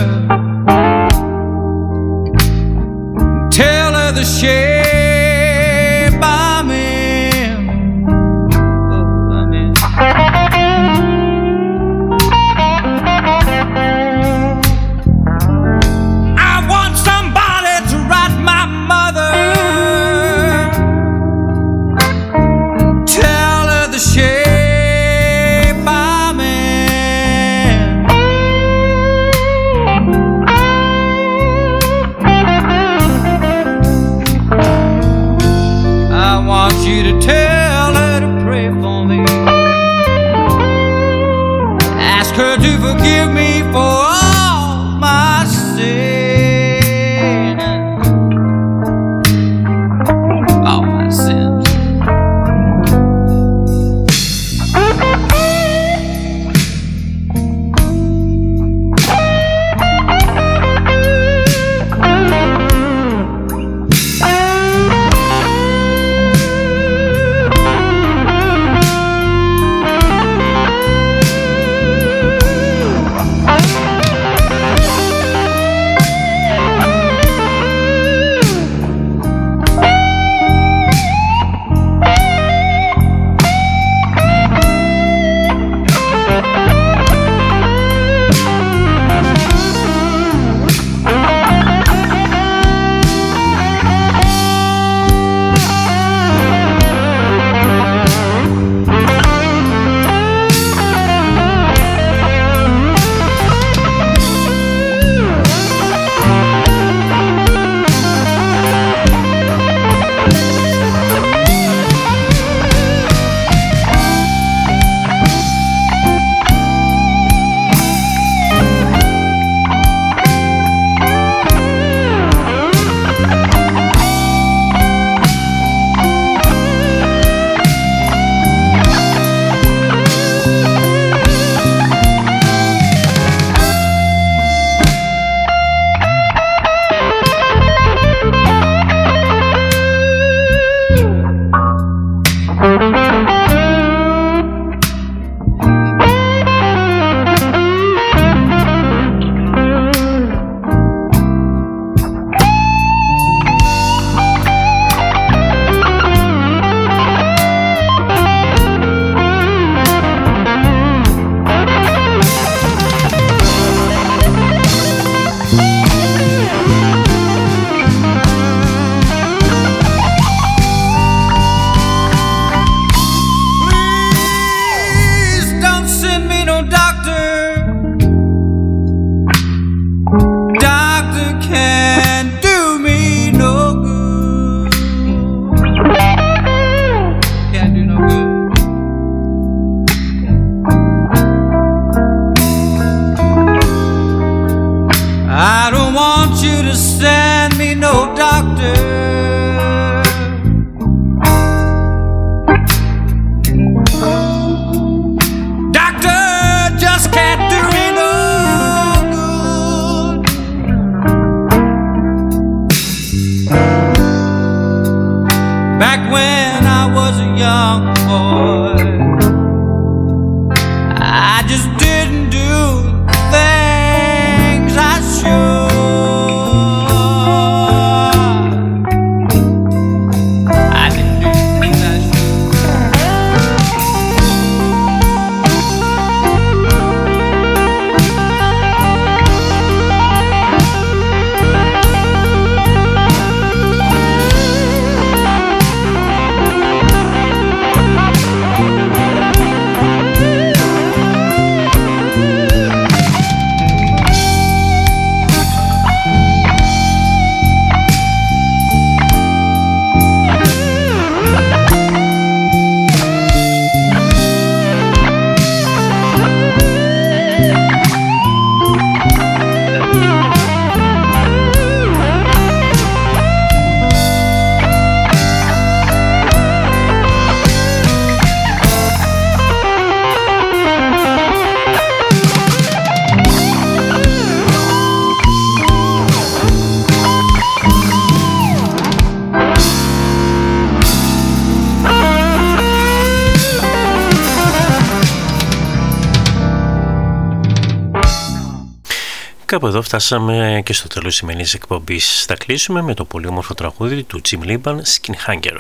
Κάπου εδώ φτάσαμε και στο τέλος της σημερινής εκπομπής. Θα κλείσουμε με το πολύ όμορφο τραγούδι του Jim Liban, Skin Hanger.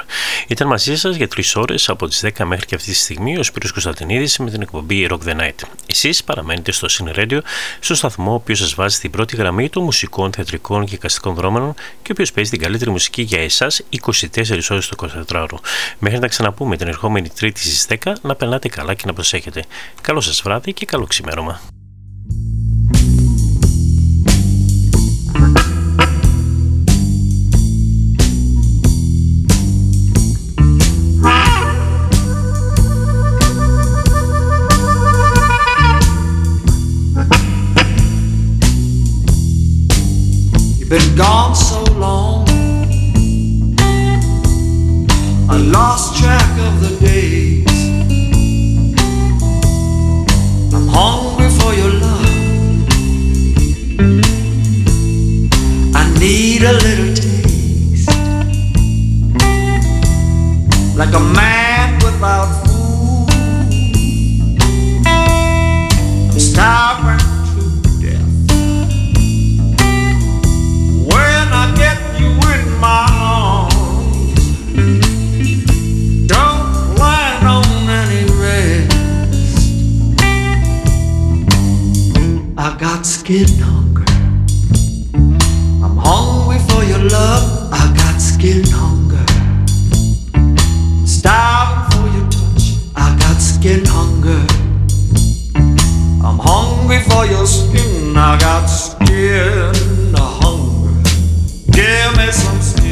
Ήταν μαζί σας για τρεις ώρες από τις 10 μέχρι και αυτή τη στιγμή ο Σπύρος Κωνσταντινίδης με την εκπομπή Rock the Night. Εσείς παραμένετε στο Sin Radio, στο σταθμό ο οποίος σας βάζει στην πρώτη γραμμή των μουσικών, θεατρικών και καστικών δρόμενων και ο οποίος παίζει την καλύτερη μουσική για εσάς 24 ώρες το 24ωρο. Μέχρι να ξαναπούμε την ερχόμενη Τρίτη στις 10 να περνάτε καλά και να προσέχετε. Καλό σας βράδυ και καλό ξημέρωμα. I lost track of the days. I'm hungry for your love. I need a little taste. Like a man without got skin hunger. I'm hungry for your love. I got skin hunger. Starving for your touch. I got skin hunger. I'm hungry for your skin. I got skin hunger. Give me some skin.